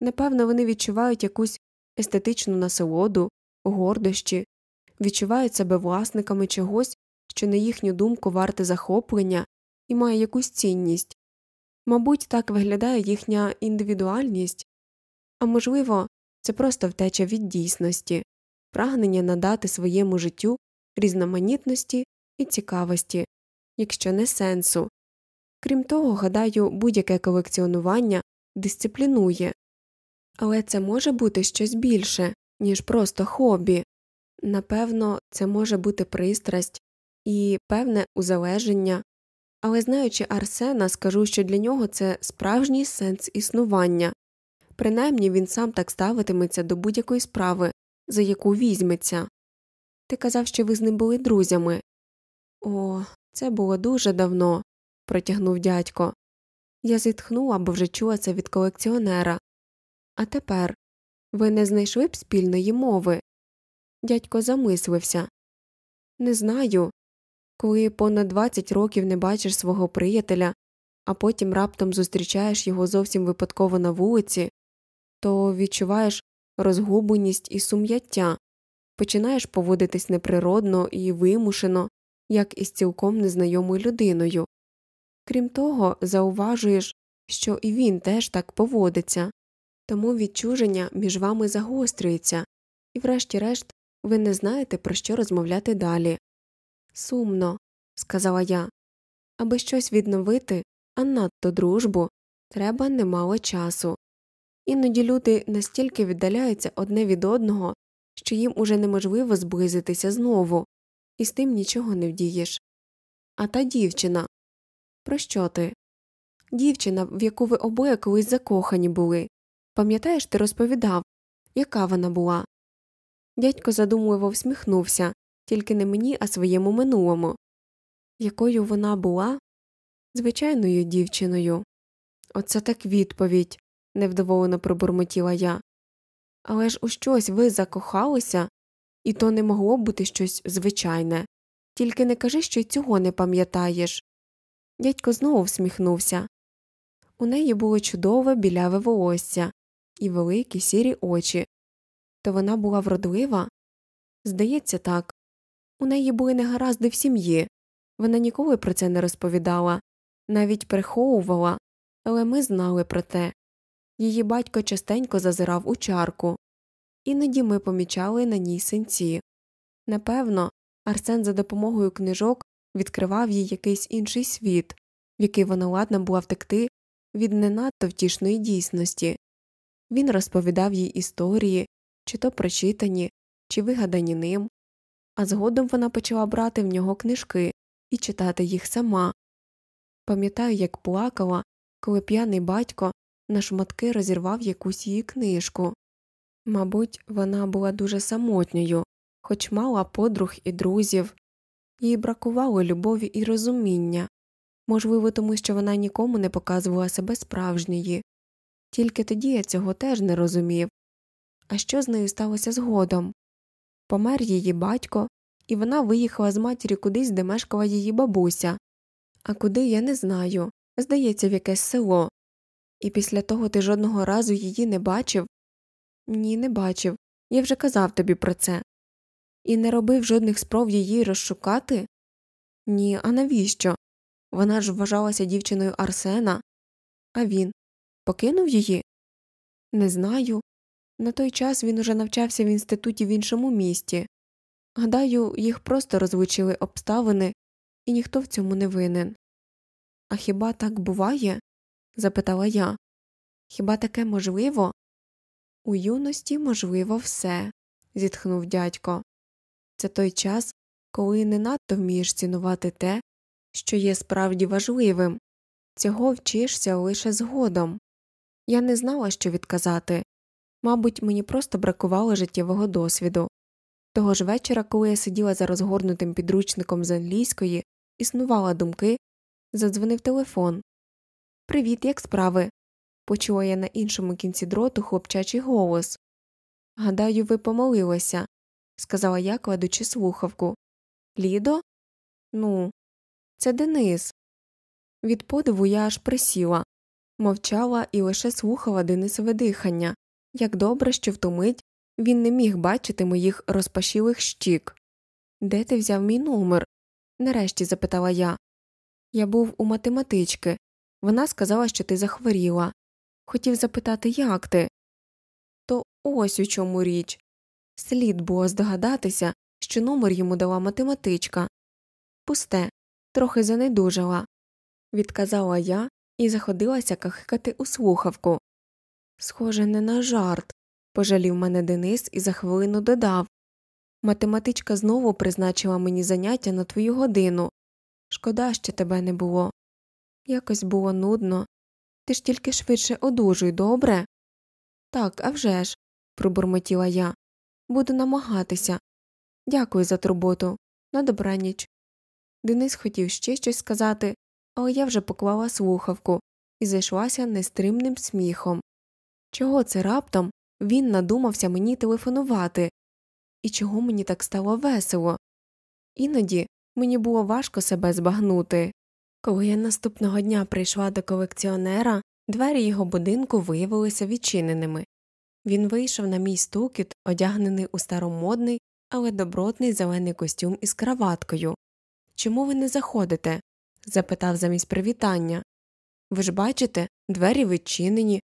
Напевно, вони відчувають якусь естетичну насолоду, гордощі, відчувають себе власниками чогось, що на їхню думку варте захоплення і має якусь цінність. Мабуть, так виглядає їхня індивідуальність, а можливо, це просто втеча від дійсності, прагнення надати своєму життю різноманітності і цікавості, якщо не сенсу. Крім того, гадаю, будь-яке колекціонування дисциплінує, але це може бути щось більше, ніж просто хобі. Напевно, це може бути пристрасть і певне узалеження, але знаючи Арсена, скажу, що для нього це справжній сенс існування, принаймні він сам так ставитиметься до будь-якої справи, за яку візьметься. Ти казав, що ви з ним були друзями. О, це було дуже давно, протягнув дядько. Я зітхнула, бо вже чула це від колекціонера. А тепер ви не знайшли б спільної мови? Дядько замислився. Не знаю. Коли понад 20 років не бачиш свого приятеля, а потім раптом зустрічаєш його зовсім випадково на вулиці, то відчуваєш розгубленість і сум'яття, починаєш поводитись неприродно і вимушено, як із цілком незнайомою людиною. Крім того, зауважуєш, що і він теж так поводиться, тому відчуження між вами загострюється, і, врешті-решт, ви не знаєте, про що розмовляти далі. Сумно, сказала я, аби щось відновити, а надто дружбу, треба немало часу. Іноді люди настільки віддаляються одне від одного, що їм уже неможливо зблизитися знову, і з тим нічого не вдієш. А та дівчина. Про що ти? Дівчина, в яку ви обоє колись закохані були. Пам'ятаєш, ти розповідав, яка вона була? Дядько задумливо всміхнувся, тільки не мені, а своєму минулому. Якою вона була? Звичайною дівчиною. Оце так відповідь, невдоволено пробурмотіла я. Але ж у щось ви закохалися, і то не могло бути щось звичайне. Тільки не кажи, що й цього не пам'ятаєш. Дядько знову всміхнувся. У неї було чудове біляве волосся і великі сірі очі. То вона була вродлива? Здається, так. У неї були негаразди в сім'ї. Вона ніколи про це не розповідала, навіть приховувала, але ми знали про те. Її батько частенько зазирав у чарку. Іноді ми помічали на ній синці. Напевно, Арсен за допомогою книжок відкривав їй якийсь інший світ, в який вона ладна була втекти від не надто втішної дійсності. Він розповідав їй історії, чи то прочитані, чи вигадані ним, а згодом вона почала брати в нього книжки і читати їх сама. Пам'ятаю, як плакала, коли п'яний батько на шматки розірвав якусь її книжку. Мабуть, вона була дуже самотньою, хоч мала подруг і друзів, їй бракувало любові і розуміння, можливо, тому що вона нікому не показувала себе справжньої. Тільки тоді я цього теж не розумів. А що з нею сталося згодом? Помер її батько, і вона виїхала з матірі кудись, де мешкала її бабуся, а куди я не знаю, здається, в якесь село. І після того ти жодного разу її не бачив? Ні, не бачив. Я вже казав тобі про це. І не робив жодних спроб її розшукати? Ні, а навіщо? Вона ж вважалася дівчиною Арсена, а він покинув її? Не знаю. На той час він уже навчався в інституті в іншому місті. Гадаю, їх просто розлучили обставини, і ніхто в цьому не винен. А хіба так буває? запитала я. Хіба таке можливо? У юності можливо все, зітхнув дядько. Це той час, коли не надто вмієш цінувати те, що є справді важливим, цього вчишся лише згодом. Я не знала, що відказати мабуть, мені просто бракувало життєвого досвіду. Того ж вечора, коли я сиділа за розгорнутим підручником з англійської, існувала думки, задзвонив телефон. Привіт, як справи? почула я на іншому кінці дроту хлопчачий голос. Гадаю, ви помолилися, сказала я, кладучи слухавку. Лідо? Ну, це Денис. Від подиву я аж присіла, мовчала і лише слухала Денисове дихання. Як добре, що в ту мить він не міг бачити моїх розпашілих щік. Де ти взяв мій номер? нарешті запитала я. Я був у математички. Вона сказала, що ти захворіла. Хотів запитати, як ти. То ось у чому річ. Слід було здогадатися, що номер йому дала математичка. Пусте, трохи занедужала, відказала я і заходилася кахикати у слухавку. Схоже, не на жарт, пожалів мене Денис і за хвилину додав. Математичка знову призначила мені заняття на твою годину. Шкода, що тебе не було. Якось було нудно. Ти ж тільки швидше одужуй, добре? Так, а вже ж, пробурмотіла я. Буду намагатися. Дякую за турботу. На добраніч. Денис хотів ще щось сказати, але я вже поклала слухавку і зайшлася нестримним сміхом. Чого це раптом він надумався мені телефонувати? І чого мені так стало весело? Іноді мені було важко себе збагнути. Коли я наступного дня прийшла до колекціонера, двері його будинку виявилися відчиненими. Він вийшов на мій стукіт, одягнений у старомодний, але добротний зелений костюм із краваткою. Чому ви не заходите? запитав замість привітання. Ви ж бачите, двері відчинені,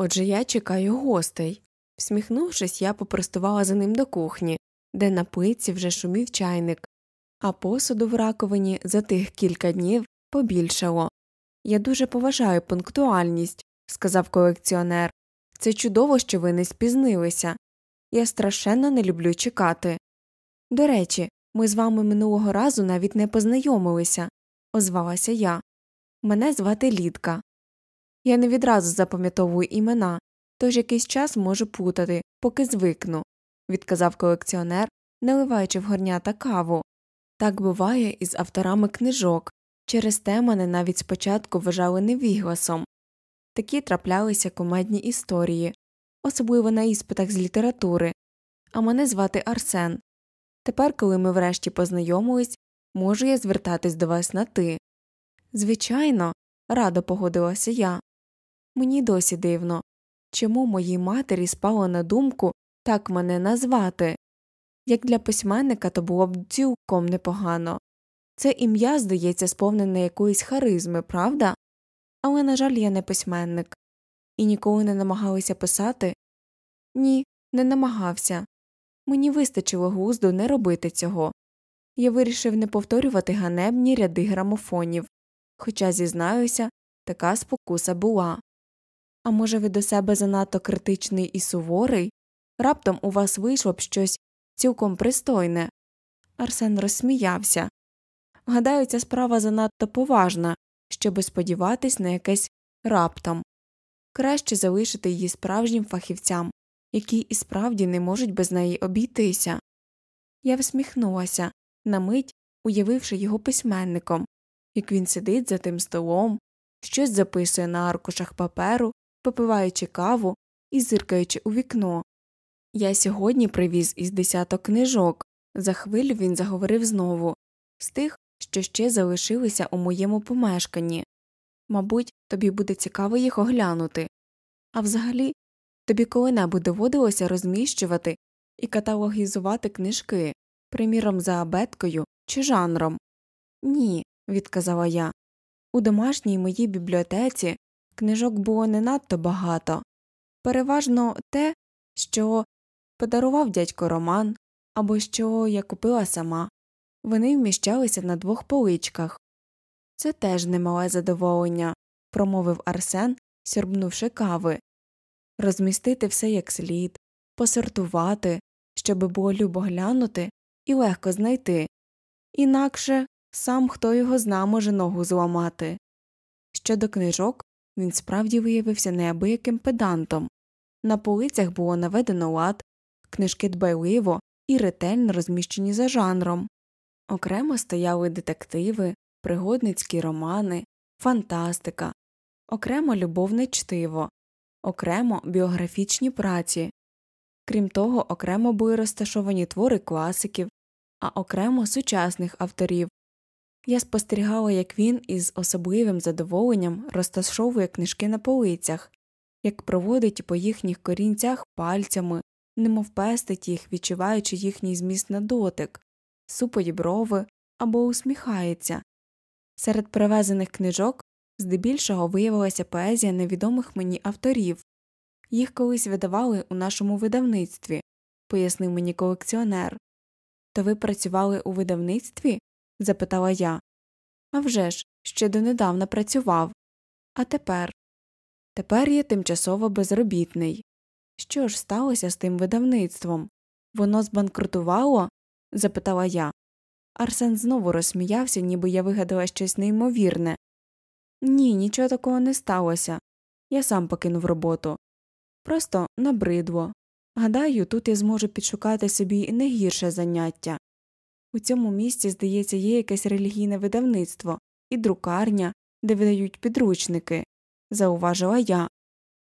отже я чекаю гостей. Всміхнувшись, я попростувала за ним до кухні, де на плиці вже шумів чайник, а посуду в раковині за тих кілька днів побільшало. Я дуже поважаю пунктуальність, сказав колекціонер. Це чудово, що ви не спізнилися. Я страшенно не люблю чекати. До речі, ми з вами минулого разу навіть не познайомилися, озвалася я. Мене звати Лідка. Я не відразу запам'ятовую імена, тож якийсь час можу плутати, поки звикну, відказав колекціонер, наливаючи в горнята каву. Так буває із авторами книжок. Через те мене навіть спочатку вважали невігласом. Такі траплялися комедні історії, особливо на іспитах з літератури, а мене звати Арсен. Тепер, коли ми врешті познайомились, можу я звертатись до вас на ти. Звичайно, радо погодилася я. Мені досі дивно, чому моїй матері спало на думку так мене назвати. Як для письменника то було б цілком непогано. Це ім'я, здається, сповнене якоїсь харизми, правда? Але, на жаль, я не письменник. І ніколи не намагалися писати? Ні, не намагався. Мені вистачило глузду не робити цього. Я вирішив не повторювати ганебні ряди грамофонів, хоча, зізнаюся, така спокуса була. А може, ви до себе занадто критичний і суворий? Раптом у вас вийшло б щось цілком пристойне. Арсен розсміявся. Гадаю, ця справа занадто поважна, щоби сподіватись на якесь раптом. Краще залишити її справжнім фахівцям, які і справді не можуть без неї обійтися. Я всміхнулася, на мить уявивши його письменником, як він сидить за тим столом, щось записує на аркушах паперу, попиваючи каву і зиркаючи у вікно. Я сьогодні привіз із десяток книжок. За хвилю він заговорив знову з тих, що ще залишилися у моєму помешканні. Мабуть, тобі буде цікаво їх оглянути. А взагалі, тобі коли-небудь доводилося розміщувати і каталогізувати книжки, приміром, за абеткою чи жанром. Ні, відказала я. У домашній моїй бібліотеці книжок було не надто багато. Переважно те, що подарував дядько Роман або що я купила сама. Вони вміщалися на двох поличках. Це теж немале задоволення, промовив Арсен, сьорбнувши кави. Розмістити все як слід, посортувати, щоби було любо глянути і легко знайти, інакше сам хто його зна може ногу зламати. Щодо книжок, він справді виявився неабияким педантом. На полицях було наведено лад, книжки дбайливо і ретельно розміщені за жанром. Окремо стояли детективи, пригодницькі романи, фантастика, окремо любовне чтиво, окремо біографічні праці. Крім того, окремо були розташовані твори класиків, а окремо сучасних авторів. Я спостерігала, як він із особливим задоволенням розташовує книжки на полицях, як проводить по їхніх корінцях пальцями, немов пестить їх, відчуваючи їхній зміст на дотик, супить брови, або усміхається. Серед привезених книжок здебільшого виявилася поезія невідомих мені авторів. Їх колись видавали у нашому видавництві, пояснив мені колекціонер. То ви працювали у видавництві? Запитала я. «А вже ж, ще донедавна працював. А тепер Тепер я тимчасово безробітний. Що ж сталося з тим видавництвом? Воно збанкрутувало? запитала я. Арсен знову розсміявся, ніби я вигадала щось неймовірне. Ні, нічого такого не сталося. Я сам покинув роботу. Просто набридло. Гадаю, тут я зможу підшукати собі не гірше заняття. У цьому місці, здається, є якесь релігійне видавництво і друкарня, де видають підручники, зауважила я.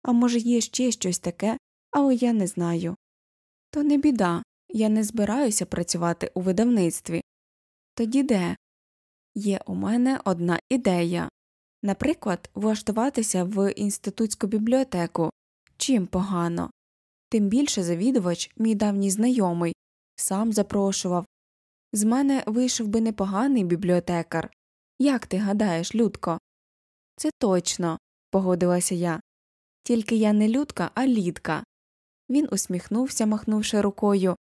А може, є ще щось таке, але я не знаю. То не біда, я не збираюся працювати у видавництві. Тоді де? Є у мене одна ідея наприклад, влаштуватися в інститутську бібліотеку. Чим погано. Тим більше завідувач, мій давній знайомий, сам запрошував. З мене вийшов би непоганий бібліотекар. Як ти гадаєш, Людко? Це точно, погодилася я. Тільки я не людка, а лідка. Він усміхнувся, махнувши рукою,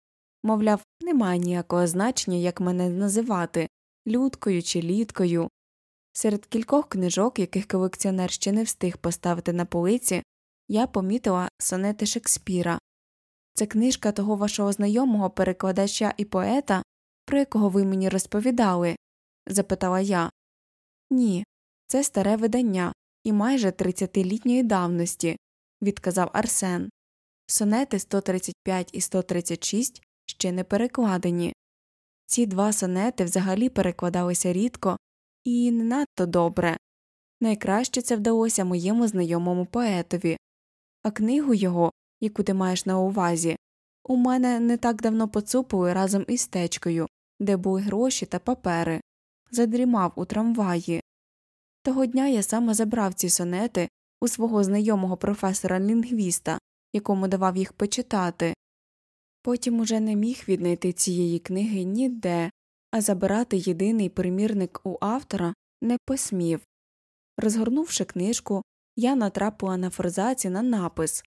мовляв, немає ніякого значення, як мене називати людкою чи лідкою. Серед кількох книжок, яких колекціонер ще не встиг поставити на полиці, я помітила сонети Шекспіра. Це книжка того вашого знайомого перекладача і поета, про якого ви мені розповідали? запитала я. Ні, це старе видання і майже тридцятилітньої давності, відказав Арсен. Сонети 135 і 136 ще не перекладені. Ці два сонети взагалі перекладалися рідко і не надто добре. Найкраще це вдалося моєму знайомому поетові, а книгу його, яку ти маєш на увазі, у мене не так давно поцупили разом із течкою, де були гроші та папери, задрімав у трамваї. Того дня я саме забрав ці сонети у свого знайомого професора лінгвіста, якому давав їх почитати. Потім уже не міг віднайти цієї книги ніде, а забирати єдиний примірник у автора не посмів. Розгорнувши книжку, я натрапила на форзаці на напис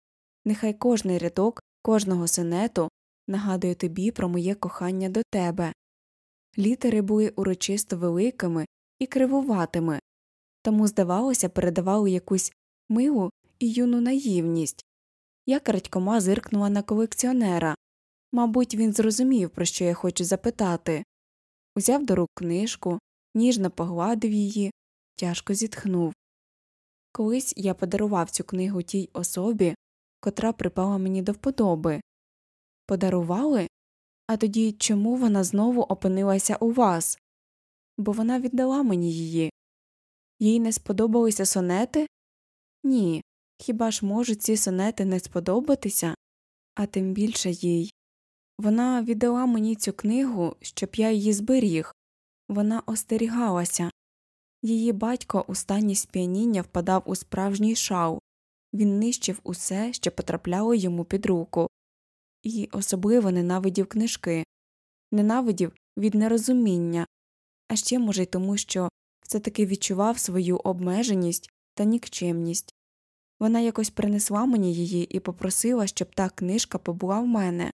Нехай кожний рядок кожного сонету нагадує тобі про моє кохання до тебе. Літери були урочисто великими і кривуватими, тому, здавалося, передавали якусь милу і юну наївність. Я крадькома зиркнула на колекціонера. Мабуть, він зрозумів, про що я хочу запитати. Узяв до рук книжку, ніжно погладив її, тяжко зітхнув. Колись я подарував цю книгу тій особі, котра припала мені до вподоби. Подарували? А тоді чому вона знову опинилася у вас? Бо вона віддала мені її. Їй не сподобалися сонети? Ні. Хіба ж можуть ці сонети не сподобатися? А тим більше їй. Вона віддала мені цю книгу, щоб я її зберіг. Вона остерігалася. Її батько у стані сп'яніння впадав у справжній шау, він нищив усе, що потрапляло йому під руку, і особливо ненавидів книжки, ненавидів від нерозуміння, а ще, може, й тому, що все таки відчував свою обмеженість та нікчемність. Вона якось принесла мені її і попросила, щоб та книжка побула в мене,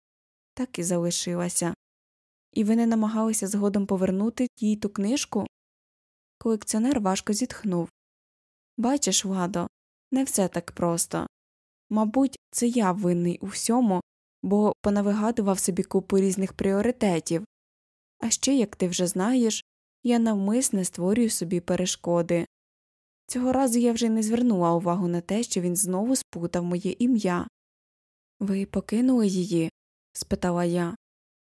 так і залишилася. І ви не намагалися згодом повернути їй ту книжку? Колекціонер важко зітхнув. Бачиш, Владо, не все так просто. Мабуть, це я винний у всьому, бо понавигадував собі купу різних пріоритетів. А ще, як ти вже знаєш, я навмисне створюю собі перешкоди. Цього разу я вже не звернула увагу на те, що він знову спутав моє ім'я. Ви покинули її? спитала я.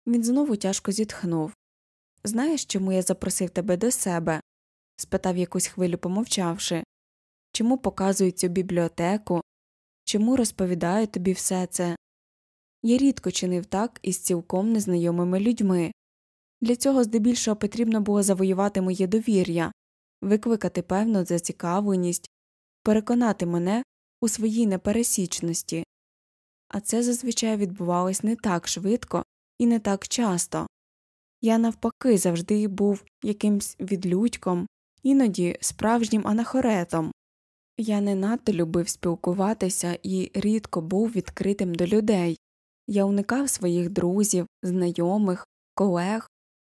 Він знову тяжко зітхнув. Знаєш, чому я запросив тебе до себе? спитав якусь хвилю помовчавши. Чому показую цю бібліотеку? Чому розповідаю тобі все це? Я рідко чинив так із цілком незнайомими людьми. Для цього здебільшого потрібно було завоювати моє довір'я, викликати певну зацікавленість, переконати мене у своїй непересічності, а це зазвичай відбувалось не так швидко і не так часто. Я навпаки завжди був якимсь відлюдьком, іноді справжнім анахоретом. Я не надто любив спілкуватися і рідко був відкритим до людей. Я уникав своїх друзів, знайомих, колег,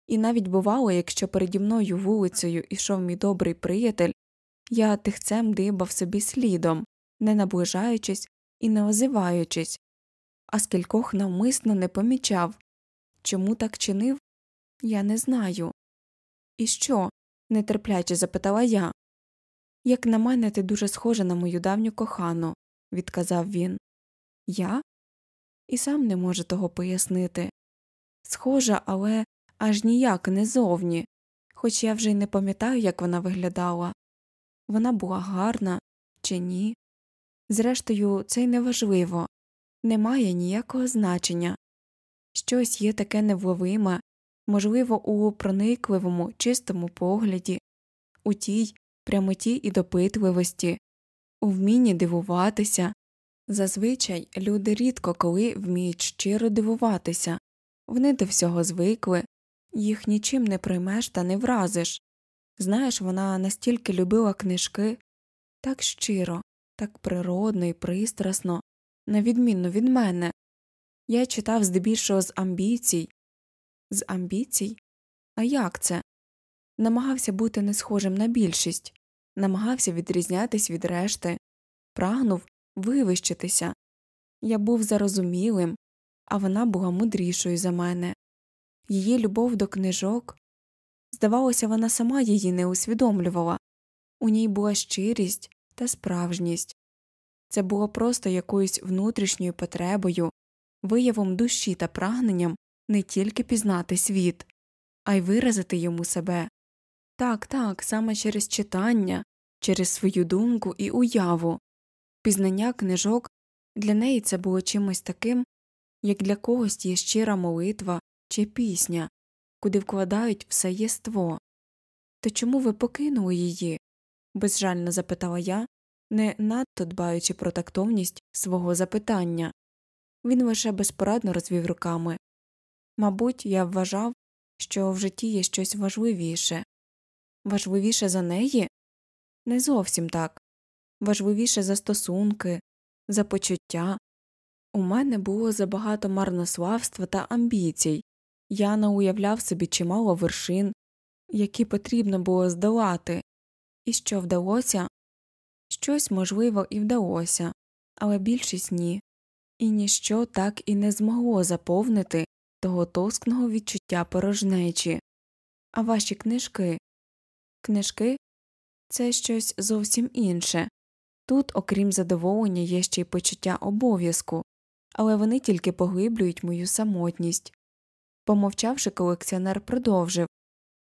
і навіть бувало, якщо переді мною вулицею ішов мій добрий приятель, я тихцем дибав собі слідом, не наближаючись і не озиваючись, а скількох навмисно не помічав. Чому так чинив? Я не знаю. І що? нетерпляче запитала я. Як на мене, ти дуже схожа на мою давню кохану, відказав він. Я? І сам не можу того пояснити. Схожа, але аж ніяк не зовні, хоч я вже й не пам'ятаю, як вона виглядала. Вона була гарна чи ні. Зрештою, це й неважливо не має ніякого значення. Щось є таке невловиме, можливо, у проникливому, чистому погляді, у тій прямоті і допитливості, у вмінні дивуватися. Зазвичай люди рідко коли вміють щиро дивуватися, вони до всього звикли, їх нічим не приймеш та не вразиш. Знаєш, вона настільки любила книжки так щиро, так природно і пристрасно, на відміну від мене. Я читав здебільшого з амбіцій. З амбіцій? А як це? Намагався бути не схожим на більшість, намагався відрізнятись від решти, прагнув вивищитися. Я був зарозумілим, а вона була мудрішою за мене. Її любов до книжок. Здавалося, вона сама її не усвідомлювала, у ній була щирість та справжність. Це було просто якоюсь внутрішньою потребою, виявом душі та прагненням не тільки пізнати світ, а й виразити йому себе. Так, так, саме через читання, через свою думку і уяву. Пізнання книжок для неї це було чимось таким, як для когось є щира молитва чи пісня, куди вкладають все єство. То чому ви покинули її? безжально запитала я, не надто дбаючи про тактовність свого запитання. Він лише безпорадно розвів руками. Мабуть, я вважав, що в житті є щось важливіше. Важливіше за неї? Не зовсім так. Важливіше за стосунки, за почуття. У мене було забагато марнославства та амбіцій. Я не уявляв собі чимало вершин, які потрібно було здолати, і що вдалося Щось, можливо, і вдалося, але більшість ні, і ніщо так і не змогло заповнити того тоскного відчуття порожнечі. А ваші книжки книжки це щось зовсім інше. Тут, окрім задоволення, є ще й почуття обов'язку, але вони тільки поглиблюють мою самотність. Помовчавши, колекціонер продовжив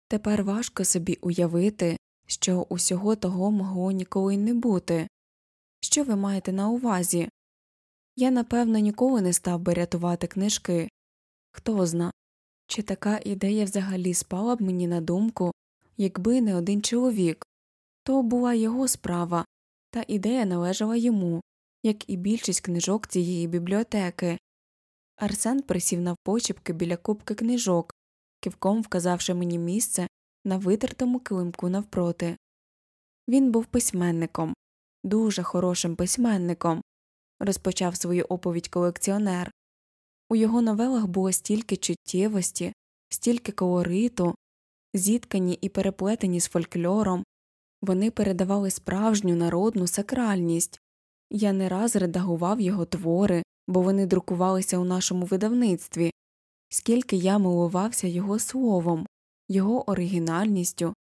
тепер важко собі уявити, що усього того могло ніколи не бути. Що ви маєте на увазі? Я, напевно, ніколи не став би рятувати книжки. Хто зна, чи така ідея взагалі спала б мені на думку, якби не один чоловік, то була його справа, та ідея належала йому, як і більшість книжок цієї бібліотеки. Арсен присів навпочіпки біля кубки книжок, кивком вказавши мені місце, на витертому килимку навпроти. Він був письменником, дуже хорошим письменником, розпочав свою оповідь колекціонер. У його новелах було стільки чуттєвості, стільки колориту, зіткані і переплетені з фольклором, вони передавали справжню народну сакральність. Я не раз редагував його твори, бо вони друкувалися у нашому видавництві, скільки я милувався його словом, його оригінальністю,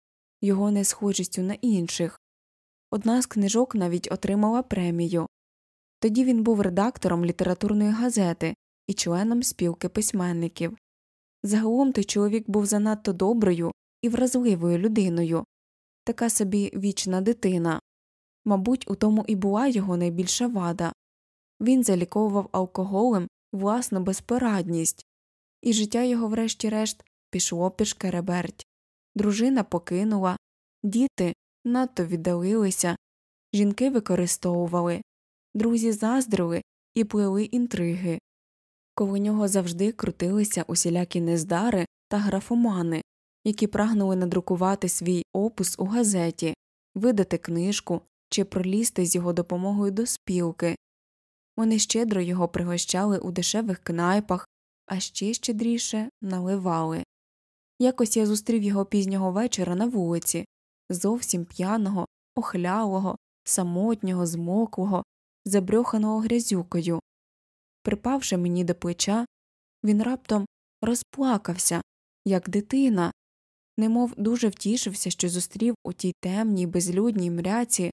його несхожістю на інших. Одна з книжок навіть отримала премію. Тоді він був редактором літературної газети і членом спілки письменників. Загалом той чоловік був занадто доброю і вразливою людиною, така собі вічна дитина. Мабуть, у тому і була його найбільша вада він заліковував алкоголем власну безпорадність, і життя його, врешті-решт, пішло пішкереберть. Дружина покинула, діти надто віддалилися, жінки використовували, друзі заздрили і плели інтриги. Коло нього завжди крутилися усілякі нездари та графомани, які прагнули надрукувати свій опус у газеті, видати книжку чи пролізти з його допомогою до спілки. Вони щедро його пригощали у дешевих кнайпах, а ще щедріше наливали. Якось я зустрів його пізнього вечора на вулиці, зовсім п'яного, охлялого, самотнього, змоклого, забрьоханого грязюкою. Припавши мені до плеча, він раптом розплакався, як дитина, немов дуже втішився, що зустрів у тій темній, безлюдній мряці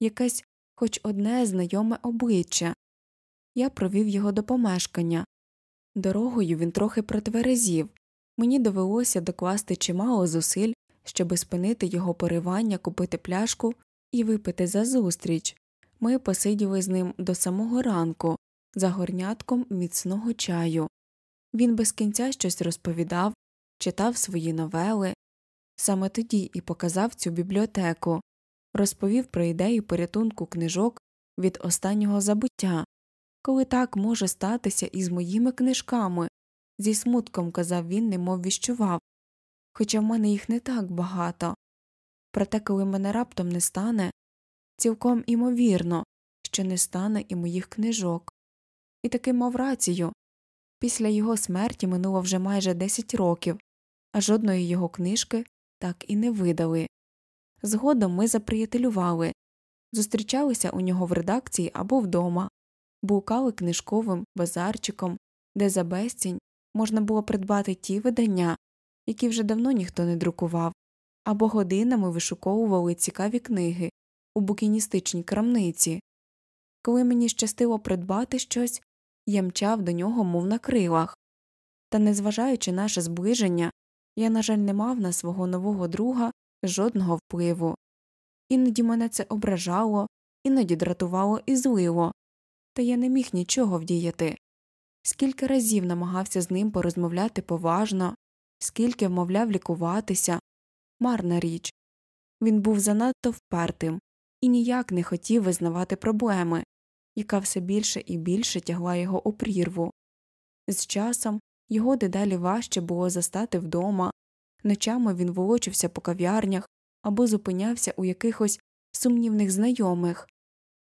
якесь хоч одне знайоме обличчя. Я провів його до помешкання. Дорогою він трохи протверезів, мені довелося докласти чимало зусиль, щоби спинити його поривання, купити пляшку і випити за зустріч. Ми посиділи з ним до самого ранку, за горнятком міцного чаю. Він без кінця щось розповідав, читав свої новели. Саме тоді і показав цю бібліотеку, розповів про ідею порятунку книжок від останнього забуття, коли так може статися і з моїми книжками, зі смутком казав він, немов віщував, хоча в мене їх не так багато. Проте, коли мене раптом не стане, цілком імовірно, що не стане і моїх книжок. І таки мав рацію після його смерті минуло вже майже 10 років, а жодної його книжки так і не видали. Згодом ми заприятелювали, зустрічалися у нього в редакції або вдома, блукали книжковим базарчиком, де за безцінь можна було придбати ті видання, які вже давно ніхто не друкував, або годинами вишуковували цікаві книги у букіністичній крамниці. Коли мені щастило придбати щось, я мчав до нього, мов на крилах. Та, незважаючи наше зближення, я, на жаль, не мав на свого нового друга жодного впливу. Іноді мене це ображало, іноді дратувало і злило, та я не міг нічого вдіяти. Скільки разів намагався з ним порозмовляти поважно, скільки вмовляв лікуватися марна річ. Він був занадто впертим і ніяк не хотів визнавати проблеми, яка все більше і більше тягла його у прірву. З часом його дедалі важче було застати вдома, ночами він волочився по кав'ярнях або зупинявся у якихось сумнівних знайомих.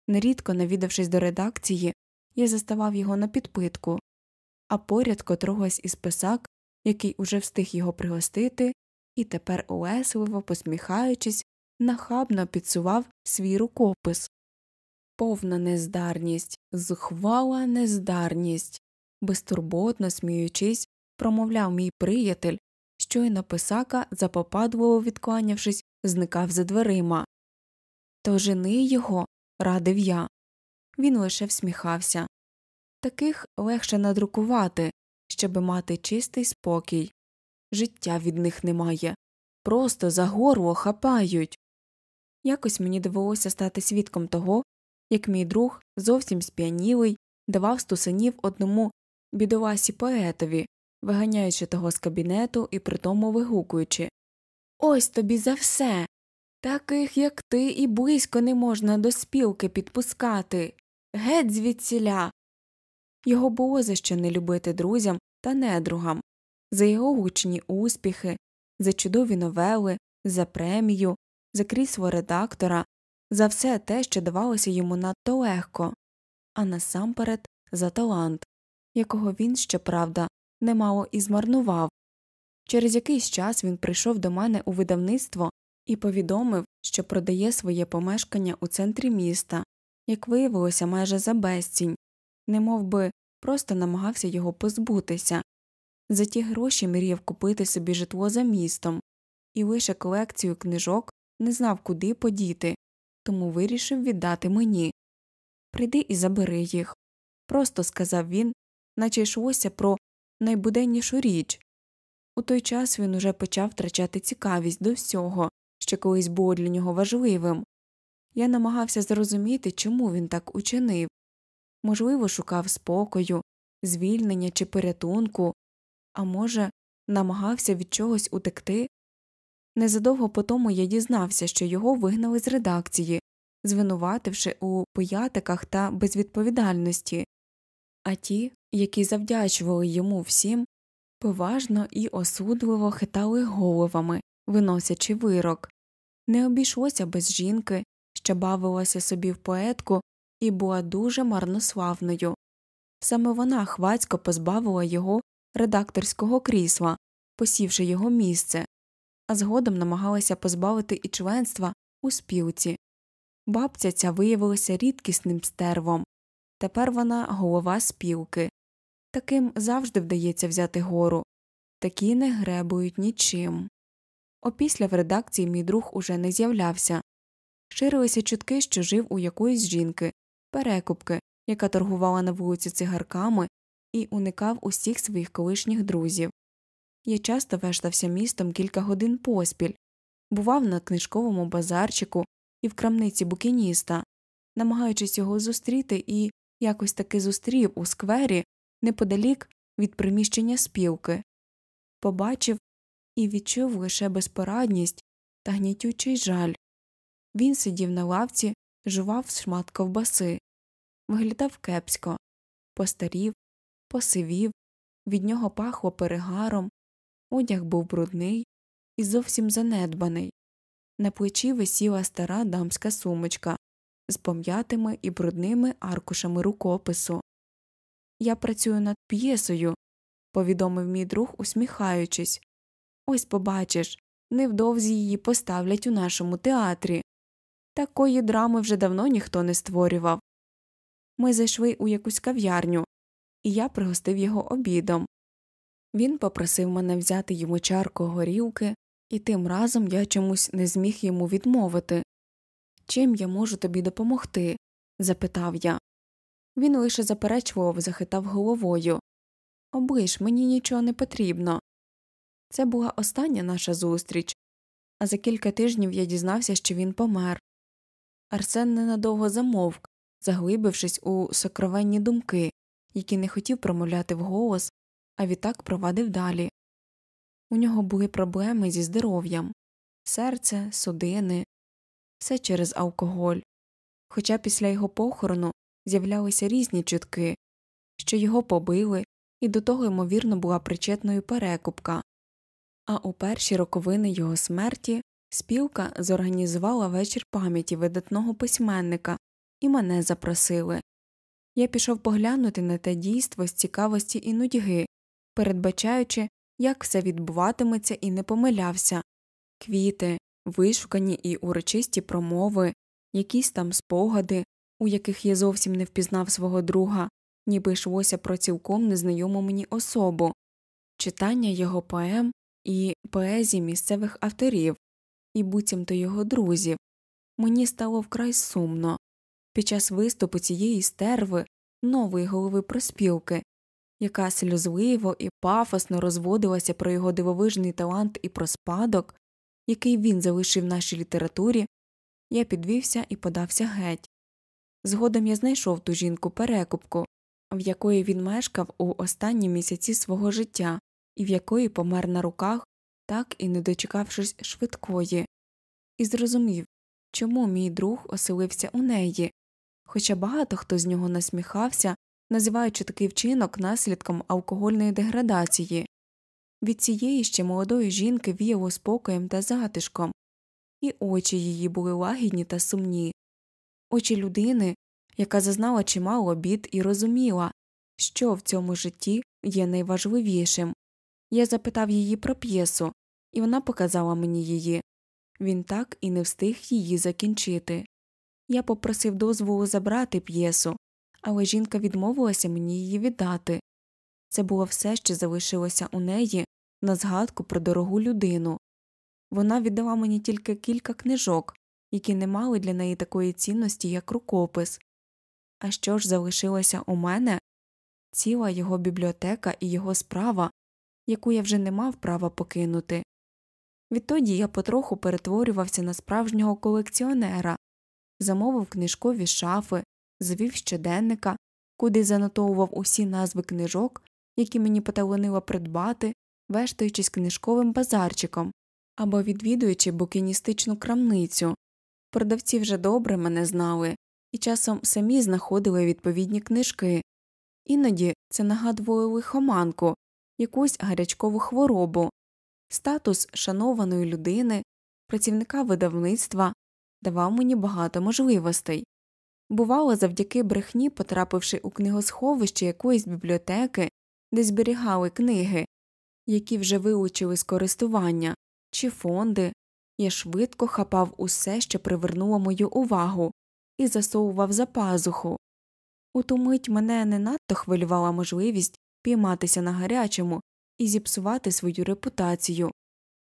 Нерідко, навідавшись до редакції, я заставав його на підпитку, а поряд котрогось із писак, який уже встиг його пригостити, і тепер улесливо, посміхаючись, нахабно підсував свій рукопис. Повна нездарність, зухвала нездарність, безтурботно сміючись, промовляв мій приятель, щойно писака, запопадливо відкланявшись, зникав за дверима. То жени його, радив я. Він лише всміхався. Таких легше надрукувати, щоби мати чистий спокій. Життя від них немає. Просто за горло хапають. Якось мені довелося стати свідком того, як мій друг, зовсім сп'янілий, давав стусанів одному бідоласі поетові, виганяючи того з кабінету і притому вигукуючи Ось тобі за все. Таких, як ти, і близько не можна до спілки підпускати. Геть звідсіля. Його було за що не любити друзям та недругам, за його гучні успіхи, за чудові новели, за премію, за крісло редактора, за все те, що давалося йому надто легко, а насамперед за талант, якого він, щоправда, немало і змарнував. Через якийсь час він прийшов до мене у видавництво і повідомив, що продає своє помешкання у центрі міста, як виявилося майже за безцінь, немов би просто намагався його позбутися. За ті гроші мріяв купити собі житло за містом, і лише колекцію книжок не знав, куди подіти, тому вирішив віддати мені. Прийди і забери їх. Просто сказав він, наче йшлося про найбуденнішу річ. У той час він уже почав втрачати цікавість до всього, що колись було для нього важливим. Я намагався зрозуміти, чому він так учинив можливо, шукав спокою, звільнення чи порятунку, а може, намагався від чогось утекти. Незадовго по тому я дізнався, що його вигнали з редакції, звинувативши у поятиках та безвідповідальності, а ті, які завдячували йому всім, поважно і осудливо хитали головами, виносячи вирок. Не обійшлося без жінки, що бавилася собі в поетку і була дуже марнославною. Саме вона хвацько позбавила його редакторського крісла, посівши його місце, а згодом намагалася позбавити і членства у спілці. Бабця ця виявилася рідкісним стервом. Тепер вона голова спілки. Таким завжди вдається взяти гору, такі не гребують нічим. Опісля в редакції мій друг уже не з'являвся. Ширилися чутки, що жив у якоїсь жінки, перекупки, яка торгувала на вулиці цигарками і уникав усіх своїх колишніх друзів. Я часто вештався містом кілька годин поспіль, бував на книжковому базарчику і в крамниці букініста, намагаючись його зустріти і якось таки зустрів у сквері неподалік від приміщення спілки, побачив і відчув лише безпорадність та гнітючий жаль. Він сидів на лавці, жував шмат ковбаси, виглядав кепсько, постарів, посивів, від нього пахло перегаром, одяг був брудний і зовсім занедбаний. На плечі висіла стара дамська сумочка з пом'ятими і брудними аркушами рукопису. Я працюю над п'єсою, повідомив мій друг, усміхаючись. Ось побачиш, невдовзі її поставлять у нашому театрі. Такої драми вже давно ніхто не створював. Ми зайшли у якусь кав'ярню, і я пригостив його обідом. Він попросив мене взяти йому чарку горілки, і тим разом я чомусь не зміг йому відмовити. Чим я можу тобі допомогти? запитав я. Він лише заперечував, захитав головою. Оближ, мені нічого не потрібно. Це була остання наша зустріч, а за кілька тижнів я дізнався, що він помер. Арсен ненадовго замовк, заглибившись у сокровенні думки, які не хотів промовляти вголос, а відтак провадив далі. У нього були проблеми зі здоров'ям серце, судини, все через алкоголь. Хоча після його похорону з'являлися різні чутки, що його побили, і до того, ймовірно, була причетною перекупка. А у перші роковини його смерті спілка зорганізувала вечір пам'яті видатного письменника і мене запросили. Я пішов поглянути на те дійство з цікавості і нудьги, передбачаючи, як все відбуватиметься, і не помилявся квіти, вишукані і урочисті промови, якісь там спогади, у яких я зовсім не впізнав свого друга, ніби йшлося про цілком незнайому мені особу, читання його поем і поезії місцевих авторів, і буцімто його друзів. Мені стало вкрай сумно. Під час виступу цієї стерви, нової голови проспілки, яка сльозливо і пафосно розводилася про його дивовижний талант і про спадок, який він залишив нашій літературі, я підвівся і подався геть. Згодом я знайшов ту жінку перекупку, в якої він мешкав у останні місяці свого життя, і в якої помер на руках, так і не дочекавшись швидкої, і зрозумів, чому мій друг оселився у неї, хоча багато хто з нього насміхався, називаючи такий вчинок наслідком алкогольної деградації. Від цієї ще молодої жінки віяло спокоєм та затишком, і очі її були лагідні та сумні, очі людини, яка зазнала чимало бід і розуміла, що в цьому житті є найважливішим. Я запитав її про п'єсу, і вона показала мені її. Він так і не встиг її закінчити. Я попросив дозволу забрати п'єсу, але жінка відмовилася мені її віддати. Це було все, що залишилося у неї на згадку про дорогу людину. Вона віддала мені тільки кілька книжок, які не мали для неї такої цінності, як рукопис. А що ж залишилося у мене? Ціла його бібліотека і його справа, яку я вже не мав права покинути. Відтоді я потроху перетворювався на справжнього колекціонера, замовив книжкові шафи, звів щоденника, куди занотовував усі назви книжок, які мені поталонило придбати, вештаючись книжковим базарчиком або відвідуючи букіністичну крамницю. Продавці вже добре мене знали і часом самі знаходили відповідні книжки. Іноді це нагадувало лихоманку, якусь гарячкову хворобу, статус шанованої людини, працівника видавництва давав мені багато можливостей. Бувало, завдяки брехні, потрапивши у книгосховище якоїсь бібліотеки, де зберігали книги, які вже вилучили з користування, чи фонди, я швидко хапав усе, що привернуло мою увагу, і засовував за пазуху. У ту мить мене не надто хвилювала можливість пійматися на гарячому і зіпсувати свою репутацію,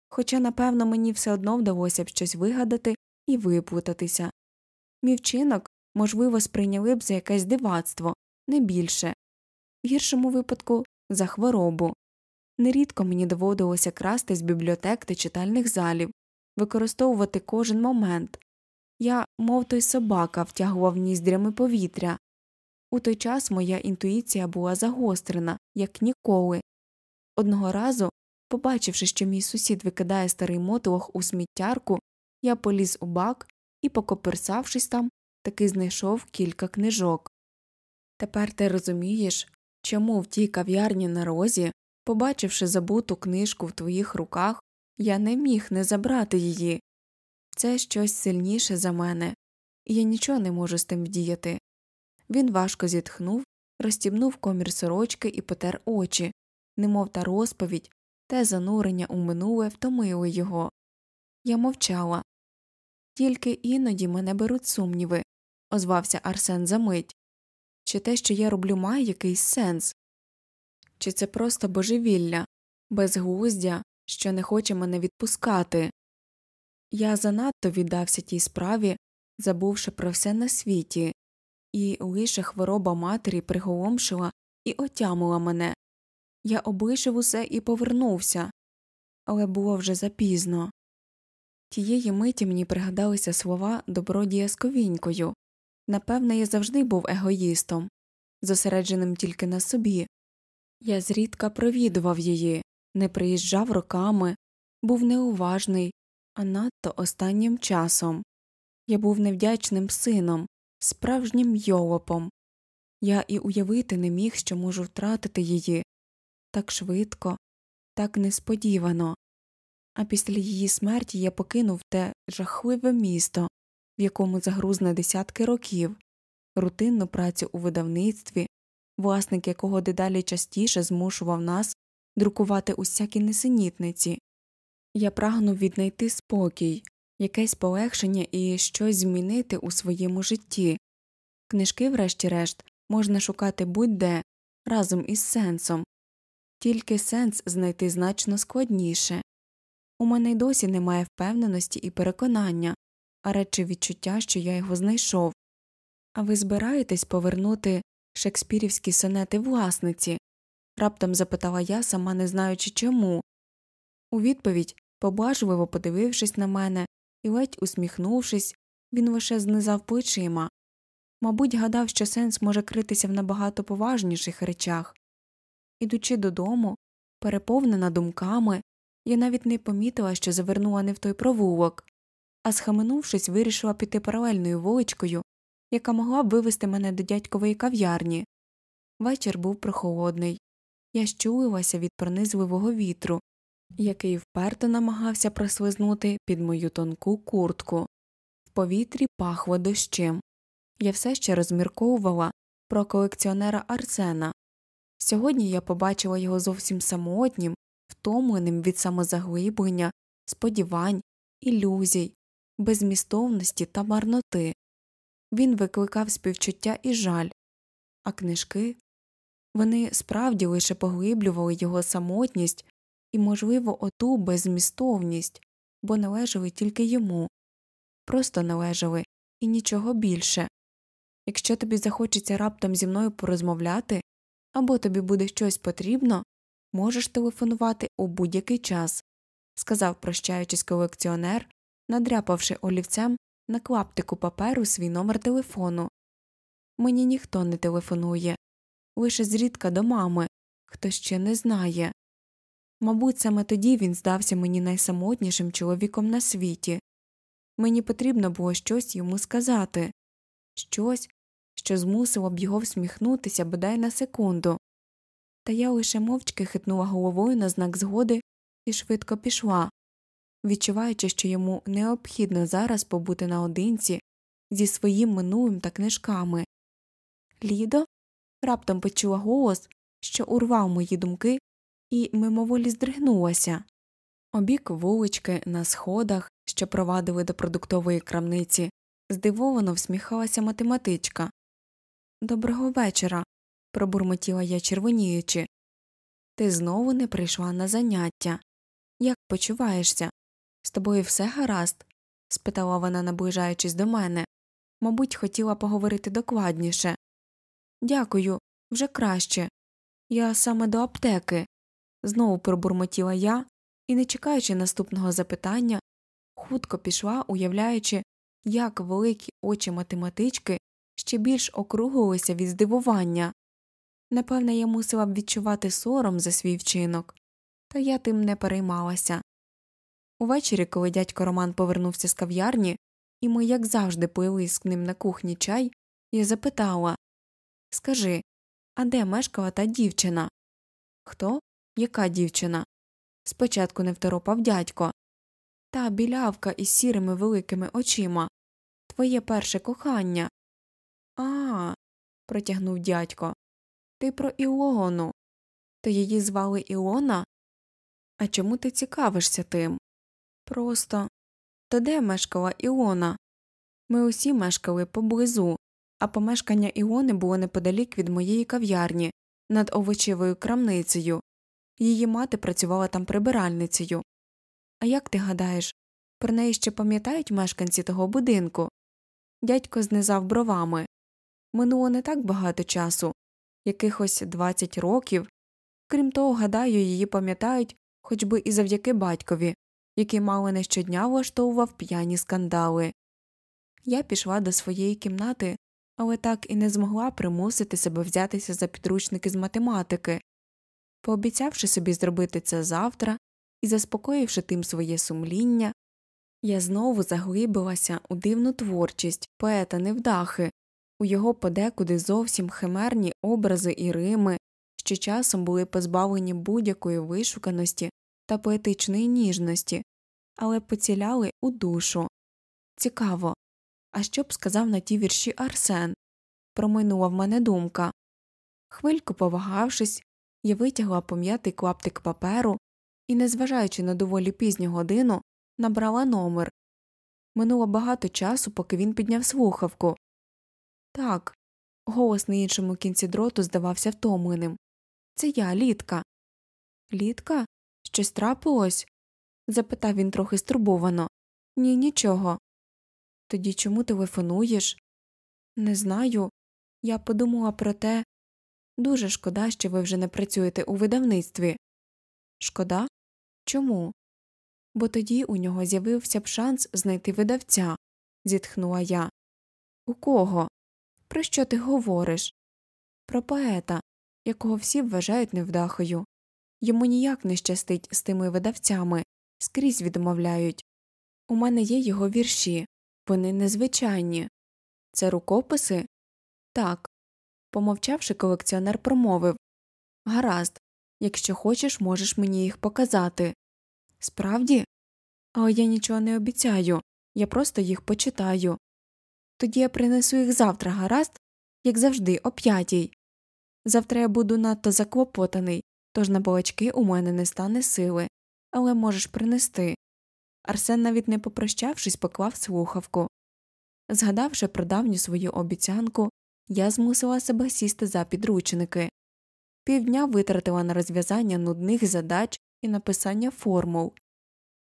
хоча, напевно, мені все одно вдалося б щось вигадати і виплутатися. Мій вчинок, можливо, сприйняли б за якесь дивацтво, не більше, в гіршому випадку за хворобу. Нерідко мені доводилося красти з бібліотек та читальних залів, використовувати кожен момент. Я, мов той собака, втягував ніздрями повітря. У той час моя інтуїція була загострена, як ніколи. Одного разу, побачивши, що мій сусід викидає старий мотилох у сміттярку, я поліз у бак і, покоперсавшись там, таки знайшов кілька книжок. Тепер ти розумієш, чому в тій кав'ярні на розі, побачивши забуту книжку в твоїх руках, я не міг не забрати її. Це щось сильніше за мене, і я нічого не можу з тим вдіяти. Він важко зітхнув, розстібнув комір сорочки і потер очі, немов та розповідь, те занурення у минуле втомили його. Я мовчала. Тільки іноді мене беруть сумніви, озвався Арсен за мить. Чи те, що я роблю, має якийсь сенс? Чи це просто божевілля, безглуздя, що не хоче мене відпускати? Я занадто віддався тій справі, забувши про все на світі, і лише хвороба матері приголомшила і отямила мене. Я облишив усе і повернувся, але було вже запізно. Тієї миті мені пригадалися слова добродія з ковінькою напевне, я завжди був егоїстом, зосередженим тільки на собі. Я зрідка провідував її, не приїжджав роками, був неуважний, а надто останнім часом. Я був невдячним сином, справжнім йолопом. Я і уявити не міг, що можу втратити її так швидко, так несподівано. А після її смерті я покинув те жахливе місто, в якому загрузне десятки років, рутинну працю у видавництві, власник якого дедалі частіше змушував нас друкувати усякі несенітниці. Я прагнув віднайти спокій, якесь полегшення і щось змінити у своєму житті. Книжки, врешті-решт, можна шукати будь де разом із сенсом, тільки сенс знайти значно складніше. У мене й досі немає впевненості і переконання, а радше відчуття, що я його знайшов. А ви збираєтесь повернути шекспірівські сонети власниці? раптом запитала я, сама не знаючи чому. У відповідь, поблажливо подивившись на мене і ледь усміхнувшись, він лише знизав плечима. Мабуть, гадав, що сенс може критися в набагато поважніших речах. Ідучи додому, переповнена думками, я навіть не помітила, що завернула не в той провулок, а схаменувшись, вирішила піти паралельною вуличкою, яка могла б вивести мене до дядькової кав'ярні. Вечір був прохолодний. Я щулилася від пронизливого вітру, який вперто намагався прослизнути під мою тонку куртку. В повітрі пахло дощем. Я все ще розмірковувала про колекціонера Арсена. Сьогодні я побачила його зовсім самотнім, втомленим від самозаглиблення, сподівань, ілюзій, безмістовності та марноти. Він викликав співчуття і жаль, а книжки? Вони справді лише поглиблювали його самотність і, можливо, оту безмістовність, бо належали тільки йому, просто належали і нічого більше. Якщо тобі захочеться раптом зі мною порозмовляти, або тобі буде щось потрібно, можеш телефонувати у будь-який час, сказав, прощаючись колекціонер, надряпавши олівцем на клаптику паперу свій номер телефону. Мені ніхто не телефонує, лише зрідка до мами, хто ще не знає. Мабуть, саме тоді він здався мені найсамотнішим чоловіком на світі. Мені потрібно було щось йому сказати, щось, що змусило б його всміхнутися бодай на секунду. Та я лише мовчки хитнула головою на знак згоди і швидко пішла, відчуваючи, що йому необхідно зараз побути наодинці зі своїм минулим та книжками. Лідо раптом почула голос, що урвав мої думки, і мимоволі здригнулася. Обік вулички на сходах, що провадили до продуктової крамниці, здивовано всміхалася математичка. Доброго вечора. пробурмотіла я червоніючи. Ти знову не прийшла на заняття. Як почуваєшся? З тобою все гаразд? спитала вона, наближаючись до мене. Мабуть, хотіла поговорити докладніше. Дякую, вже краще. Я саме до аптеки. Знову пробурмотіла я і, не чекаючи наступного запитання, хутко пішла, уявляючи, як великі очі математички ще більш округлилися від здивування. Напевне, я мусила б відчувати сором за свій вчинок, та я тим не переймалася. Увечері, коли дядько Роман повернувся з кав'ярні, і ми, як завжди, пили з ним на кухні чай, я запитала Скажи, а де мешкала та дівчина? Хто? Яка дівчина? Спочатку не второпав дядько. Та білявка із сірими великими очима. Твоє перше кохання. А. протягнув дядько. Ти про Іону. То її звали Іона? А чому ти цікавишся тим? Просто то де мешкала Іона? Ми усі мешкали поблизу, а помешкання Іони було неподалік від моєї кав'ярні над овочевою крамницею. Її мати працювала там прибиральницею. А як ти гадаєш, про неї ще пам'ятають мешканці того будинку? Дядько знизав бровами. Минуло не так багато часу, якихось 20 років. Крім того, гадаю, її пам'ятають хоч би і завдяки батькові, який мало не щодня влаштовував п'яні скандали. Я пішла до своєї кімнати, але так і не змогла примусити себе взятися за підручники з математики. Пообіцявши собі зробити це завтра і заспокоївши тим своє сумління, я знову заглибилася у дивну творчість поета невдахи, у його подекуди зовсім химерні образи і рими, що часом були позбавлені будь-якої вишуканості та поетичної ніжності, але поціляли у душу. Цікаво, а що б сказав на ті вірші Арсен? Проминула в мене думка. Хвильку повагавшись, я витягла пом'ятий клаптик паперу і, незважаючи на доволі пізню годину, набрала номер. Минуло багато часу, поки він підняв слухавку. Так, голос на іншому кінці дроту здавався втомленим. Це я, Літка. Літка? Щось трапилось? запитав він трохи стурбовано. Ні, нічого. Тоді чому телефонуєш? Не знаю. Я подумала про те дуже шкода, що ви вже не працюєте у видавництві. Шкода? Чому? Бо тоді у нього з'явився б шанс знайти видавця, зітхнула я. У кого? Про що ти говориш? Про поета, якого всі вважають невдахою. Йому ніяк не щастить з тими видавцями, скрізь відмовляють. У мене є його вірші, вони незвичайні. Це рукописи? Так. Помовчавши, колекціонер промовив Гаразд, якщо хочеш, можеш мені їх показати. Справді? Але я нічого не обіцяю, я просто їх почитаю. Тоді я принесу їх завтра, гаразд, як завжди, о п'ятій. Завтра я буду надто заклопотаний, тож на балачки у мене не стане сили, але можеш принести. Арсен, навіть не попрощавшись, поклав слухавку. Згадавши про давню свою обіцянку, я змусила себе сісти за підручники. Півдня витратила на розв'язання нудних задач і написання формул.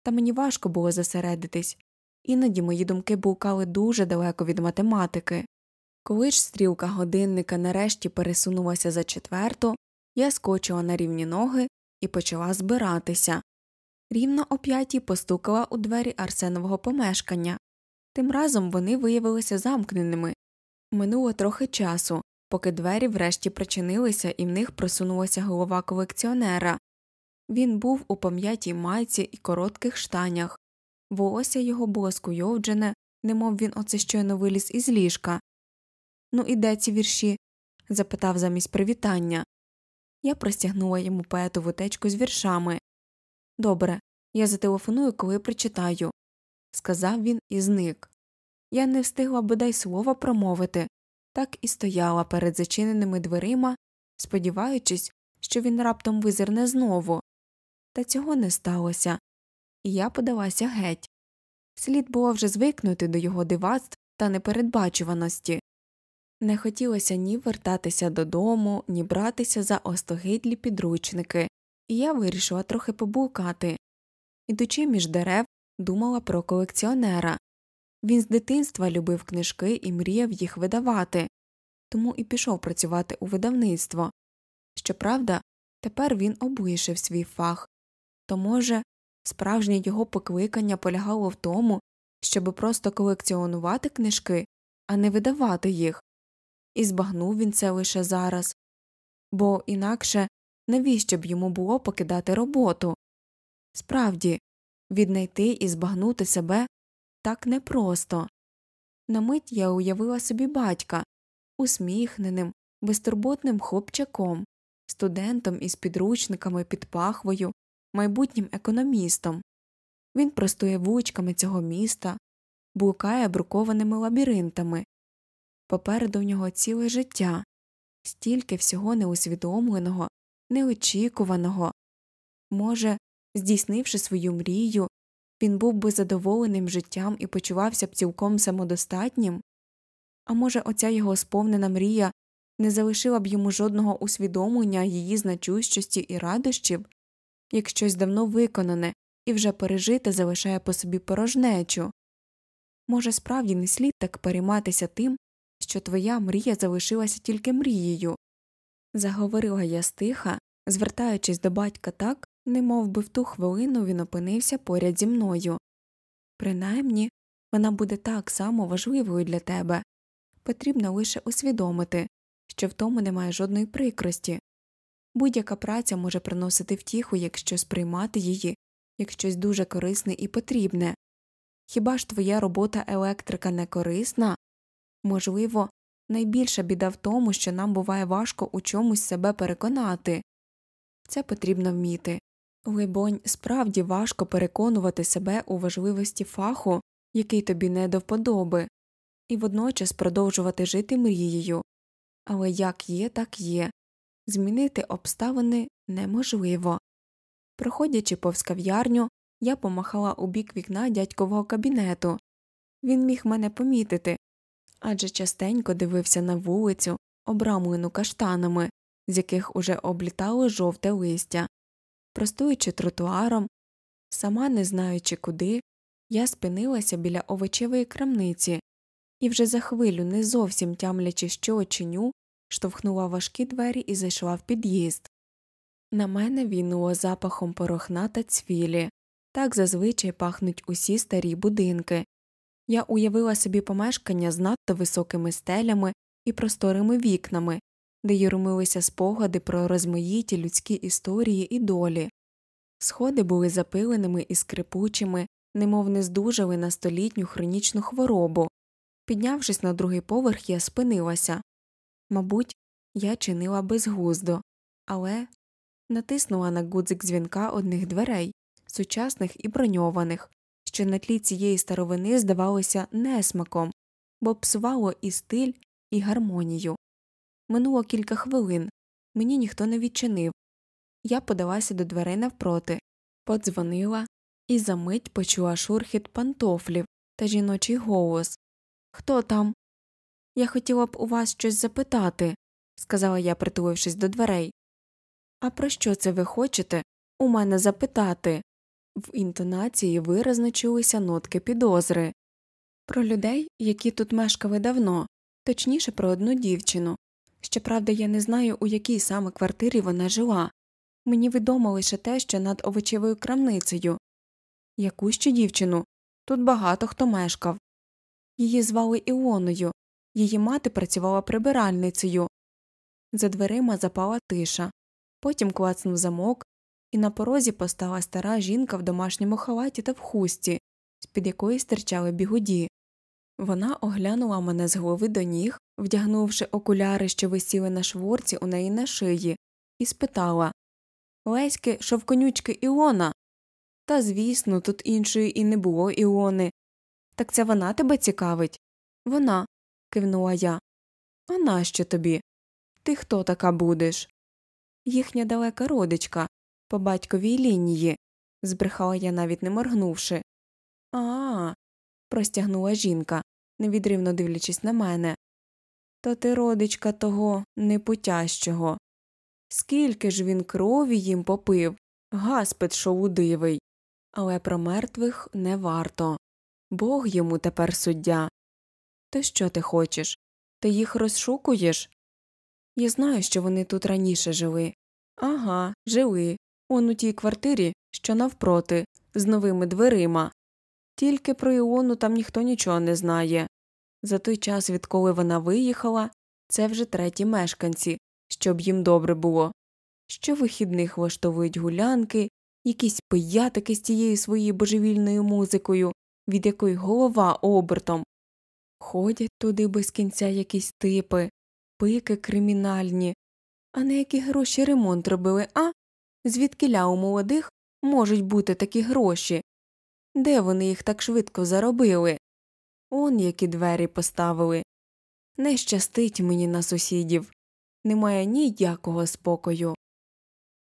Та мені важко було зосередитись, іноді мої думки блукали дуже далеко від математики. Коли ж стрілка годинника нарешті пересунулася за четверту, я скочила на рівні ноги і почала збиратися. Рівно о п'ятій постукала у двері Арсенового помешкання. Тим разом вони виявилися замкненими. Минуло трохи часу, поки двері врешті причинилися і в них просунулася голова колекціонера. Він був у пом'ятій майці і коротких штанях. Волосся його було скуйовджене, немов він оце щойно виліз із ліжка. Ну і де ці вірші? запитав замість привітання. Я простягнула йому поетову течку з віршами. Добре, я зателефоную, коли прочитаю, сказав він і зник. Я не встигла бодай слова промовити, так і стояла перед зачиненими дверима, сподіваючись, що він раптом визирне знову. Та цього не сталося, і я подалася геть. Слід було вже звикнути до його дивацтв та непередбачуваності. Не хотілося ні вертатися додому, ні братися за остогидлі підручники, і я вирішила трохи побулкати. Ідучи між дерев, думала про колекціонера. Він з дитинства любив книжки і мріяв їх видавати, тому і пішов працювати у видавництво. Щоправда, тепер він облишив свій фах, то, може, справжнє його покликання полягало в тому, щоби просто колекціонувати книжки, а не видавати їх, і збагнув він це лише зараз, бо інакше навіщо б йому було покидати роботу? Справді, віднайти і збагнути себе так непросто. На мить я уявила собі батька усміхненим, безтурботним хлопчаком, студентом із підручниками під пахвою, майбутнім економістом. Він простує вуличками цього міста, блукає брукованими лабіринтами. Попереду в нього ціле життя, стільки всього неусвідомленого, неочікуваного. Може, здійснивши свою мрію, він був би задоволеним життям і почувався б цілком самодостатнім? А може, оця його сповнена мрія не залишила б йому жодного усвідомлення її значущості і радощів, як щось давно виконане і вже пережите залишає по собі порожнечу? Може, справді не слід так перейматися тим, що твоя мрія залишилася тільки мрією? Заговорила я стиха, звертаючись до батька так, немов би в ту хвилину він опинився поряд зі мною. Принаймні, вона буде так само важливою для тебе. Потрібно лише усвідомити, що в тому немає жодної прикрості. Будь-яка праця може приносити втіху, якщо сприймати її як щось дуже корисне і потрібне. Хіба ж твоя робота електрика не корисна? Можливо, найбільша біда в тому, що нам буває важко у чомусь себе переконати. Це потрібно вміти. Либонь, справді важко переконувати себе у важливості фаху, який тобі не до вподоби, і водночас продовжувати жити мрією. Але як є, так є змінити обставини неможливо. Проходячи повз кав'ярню, я помахала у бік вікна дядькового кабінету. Він міг мене помітити адже частенько дивився на вулицю, обрамлену каштанами, з яких уже облітало жовте листя. Простуючи тротуаром, сама не знаючи куди, я спинилася біля овочевої крамниці і вже за хвилю, не зовсім тямлячи, що очиню, штовхнула важкі двері і зайшла в під'їзд. На мене війнуло запахом порохна та цвілі, так зазвичай пахнуть усі старі будинки. Я уявила собі помешкання з надто високими стелями і просторими вікнами, де юрмилися спогади про розмаїті людські історії і долі. Сходи були запиленими і скрипучими, немов не здужали на столітню хронічну хворобу. Піднявшись на другий поверх, я спинилася. Мабуть, я чинила безгуздо, але натиснула на гудзик дзвінка одних дверей, сучасних і броньованих, що на тлі цієї старовини здавалося несмаком, бо псувало і стиль, і гармонію. Минуло кілька хвилин, мені ніхто не відчинив. Я подалася до дверей навпроти, подзвонила і за мить почула шурхіт пантофлів та жіночий голос Хто там? Я хотіла б у вас щось запитати, сказала я, притулившись до дверей. А про що це ви хочете у мене запитати? В інтонації виразно чулися нотки підозри. Про людей, які тут мешкали давно, точніше про одну дівчину. Щоправда, я не знаю, у якій саме квартирі вона жила. Мені відомо лише те, що над овочевою крамницею. Яку ще дівчину? Тут багато хто мешкав. Її звали Іоною, її мати працювала прибиральницею. За дверима запала тиша, потім клацнув замок, і на порозі постала стара жінка в домашньому халаті та в хусті, з під якої стирчали бігуді. Вона оглянула мене з голови до ніг, вдягнувши окуляри, що висіли на шворці у неї на шиї, і спитала Леськи, шовконючки Іона. Та, звісно, тут іншої і не було Іони. Так це вона тебе цікавить? Вона, кивнула я. А нащо тобі? Ти хто така будеш? Їхня далека родичка, по батьковій лінії, збрехала я навіть не моргнувши. А, простягнула жінка, невідривно дивлячись на мене. То ти родичка того непутящого. Скільки ж він крові їм попив, гаспет шоудивий. Але про мертвих не варто. Бог йому тепер суддя. То що ти хочеш? Ти їх розшукуєш? Я знаю, що вони тут раніше жили. Ага, жили. Он у тій квартирі, що навпроти, з новими дверима. Тільки про Іону там ніхто нічого не знає. За той час, відколи вона виїхала, це вже треті мешканці, щоб їм добре було. Що вихідних влаштовують гулянки, якісь пиятики з тією своєю божевільною музикою, від якої голова обертом. Ходять туди без кінця якісь типи, пики кримінальні, а на які гроші ремонт робили, а? Звідкиля у молодих можуть бути такі гроші? Де вони їх так швидко заробили? Он які двері поставили. Не щастить мені на сусідів. Немає ніякого спокою.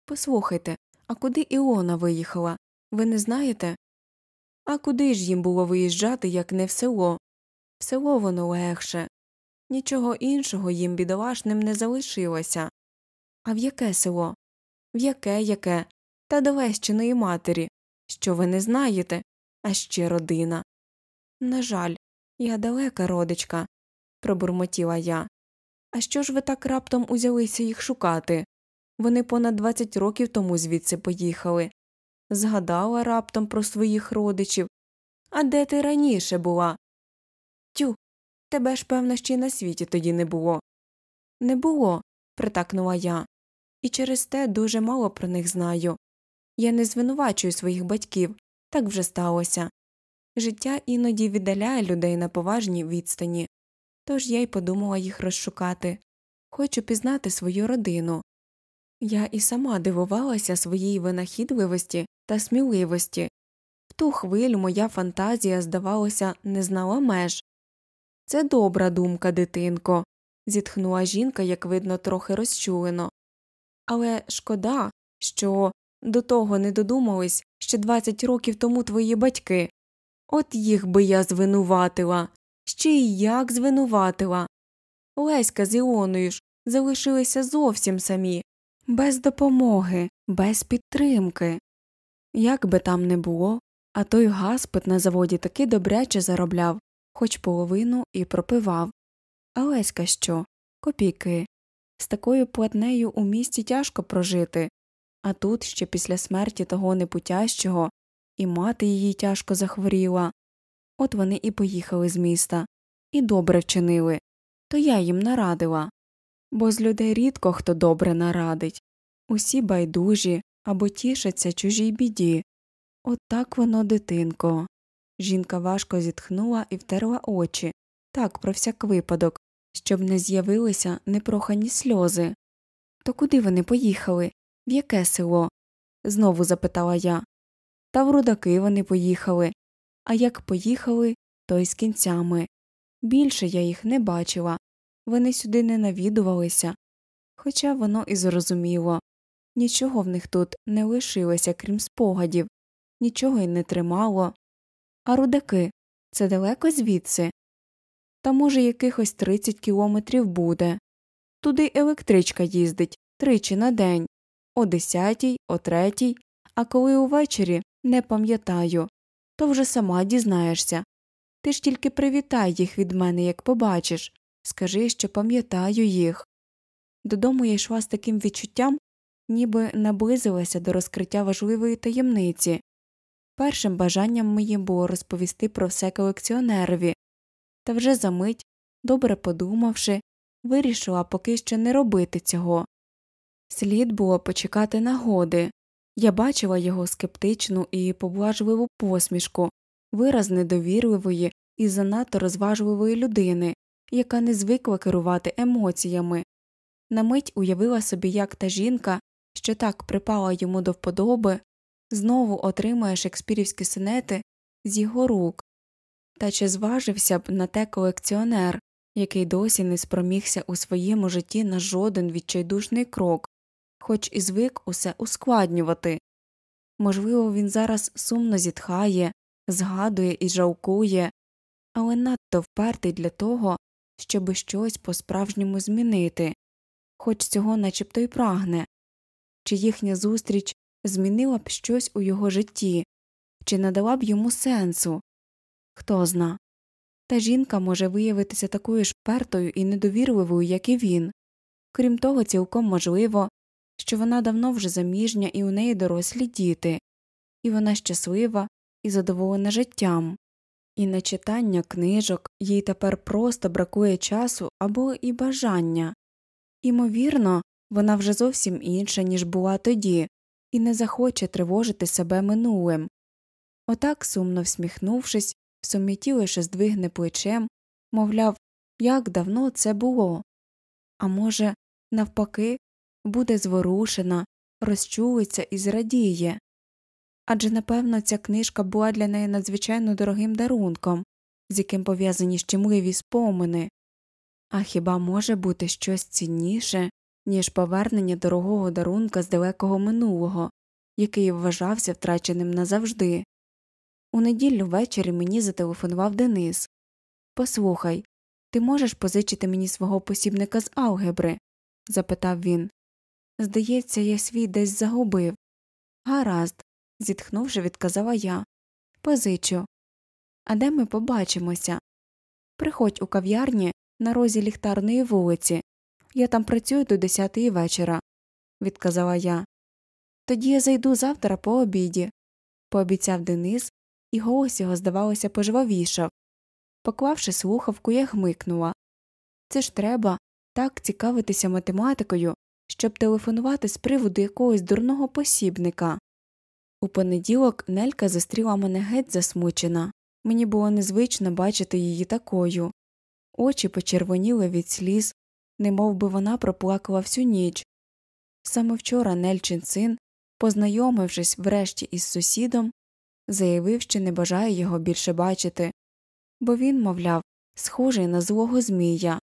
Послухайте, а куди Іона виїхала? Ви не знаєте? А куди ж їм було виїжджати, як не в село? В село воно легше. Нічого іншого їм бідолашним не залишилося. А в яке село? В яке яке? Та до Лещиної матері. Що ви не знаєте, а ще родина. На жаль, я далека родичка, пробурмотіла я. А що ж ви так раптом узялися їх шукати? Вони понад 20 років тому звідси поїхали. Згадала раптом про своїх родичів. А де ти раніше була? Тю, тебе ж, певно, ще й на світі тоді не було. Не було, притакнула я, і через те дуже мало про них знаю. Я не звинувачую своїх батьків, так вже сталося. Життя іноді віддаляє людей на поважній відстані, тож я й подумала їх розшукати. Хочу пізнати свою родину. Я і сама дивувалася своїй винахідливості та сміливості. В ту хвилю моя фантазія, здавалося, не знала меж. Це добра думка, дитинко, зітхнула жінка, як видно, трохи розчулено. Але шкода, що до того не додумались ще 20 років тому твої батьки. От їх би я звинуватила. Ще й як звинуватила. Леська з Іоною ж залишилися зовсім самі, без допомоги, без підтримки. Як би там не було, а той гаспит на заводі таки добряче заробляв, хоч половину і пропивав. А Леська що? Копійки. З такою платнею у місті тяжко прожити, а тут ще після смерті того непутящого і мати її тяжко захворіла. От вони і поїхали з міста, і добре вчинили, то я їм нарадила. Бо з людей рідко хто добре нарадить усі байдужі або тішаться чужій біді. От так воно, дитинко. Жінка важко зітхнула і втерла очі так, про всяк випадок, щоб не з'явилися непрохані сльози. То куди вони поїхали? В яке село? знову запитала я. Та в рудаки вони поїхали. А як поїхали, то й з кінцями. Більше я їх не бачила. Вони сюди не навідувалися. Хоча воно і зрозуміло нічого в них тут не лишилося, крім спогадів, нічого й не тримало. А рудаки це далеко звідси. Та, може, якихось 30 кілометрів буде. Туди електричка їздить тричі на день о десятій, о третій, а коли увечері не пам'ятаю, то вже сама дізнаєшся. Ти ж тільки привітай їх від мене, як побачиш, скажи, що пам'ятаю їх. Додому я йшла з таким відчуттям, ніби наблизилася до розкриття важливої таємниці. Першим бажанням моїм було розповісти про все колекціонерові, та вже за мить, добре подумавши, вирішила поки що не робити цього. Слід було почекати нагоди. Я бачила його скептичну і поблажливу посмішку, вираз недовірливої і занадто розважливої людини, яка не звикла керувати емоціями. На мить уявила собі, як та жінка що так припала йому до вподоби, знову отримує шекспірівські сонети з його рук, та чи зважився б на те колекціонер, який досі не спромігся у своєму житті на жоден відчайдушний крок, хоч і звик усе ускладнювати. Можливо, він зараз сумно зітхає, згадує і жалкує, але надто впертий для того, щоби щось по справжньому змінити, хоч цього начебто й прагне, чи їхня зустріч змінила б щось у його житті, чи надала б йому сенсу хто зна. Та жінка може виявитися такою ж пертою і недовірливою, як і він. Крім того, цілком можливо, що вона давно вже заміжня і у неї дорослі діти, і вона щаслива і задоволена життям, і на читання книжок їй тепер просто бракує часу або і бажання. Імовірно, вона вже зовсім інша, ніж була тоді, і не захоче тривожити себе минулим. Отак, сумно всміхнувшись, в сум'яті лише здвигне плечем, мовляв, як давно це було. А може, навпаки, буде зворушена, розчулиться і зрадіє. Адже, напевно, ця книжка була для неї надзвичайно дорогим дарунком, з яким пов'язані щемливі спомини. А хіба може бути щось цінніше, ніж повернення дорогого дарунка з далекого минулого, який вважався втраченим назавжди? У неділю ввечері мені зателефонував Денис. Послухай, ти можеш позичити мені свого посібника з алгебри? запитав він. Здається, я свій десь загубив. Гаразд, зітхнувши, відказала я. Позичу. А де ми побачимося? Приходь у кав'ярні на розі ліхтарної вулиці. Я там працюю до десятої вечора, відказала я. Тоді я зайду завтра по обіді, пообіцяв Денис, і голос його, здавалося, пожвавішав. Поклавши слухавку, я гмикнула. Це ж треба так цікавитися математикою, щоб телефонувати з приводу якогось дурного посібника. У понеділок Нелька зустріла мене геть засмучена. Мені було незвично бачити її такою. Очі почервоніли від сліз, немов би вона проплакала всю ніч. Саме вчора Нельчин син, познайомившись врешті із сусідом, заявив, що не бажає його більше бачити, бо він, мовляв, схожий на злого Змія.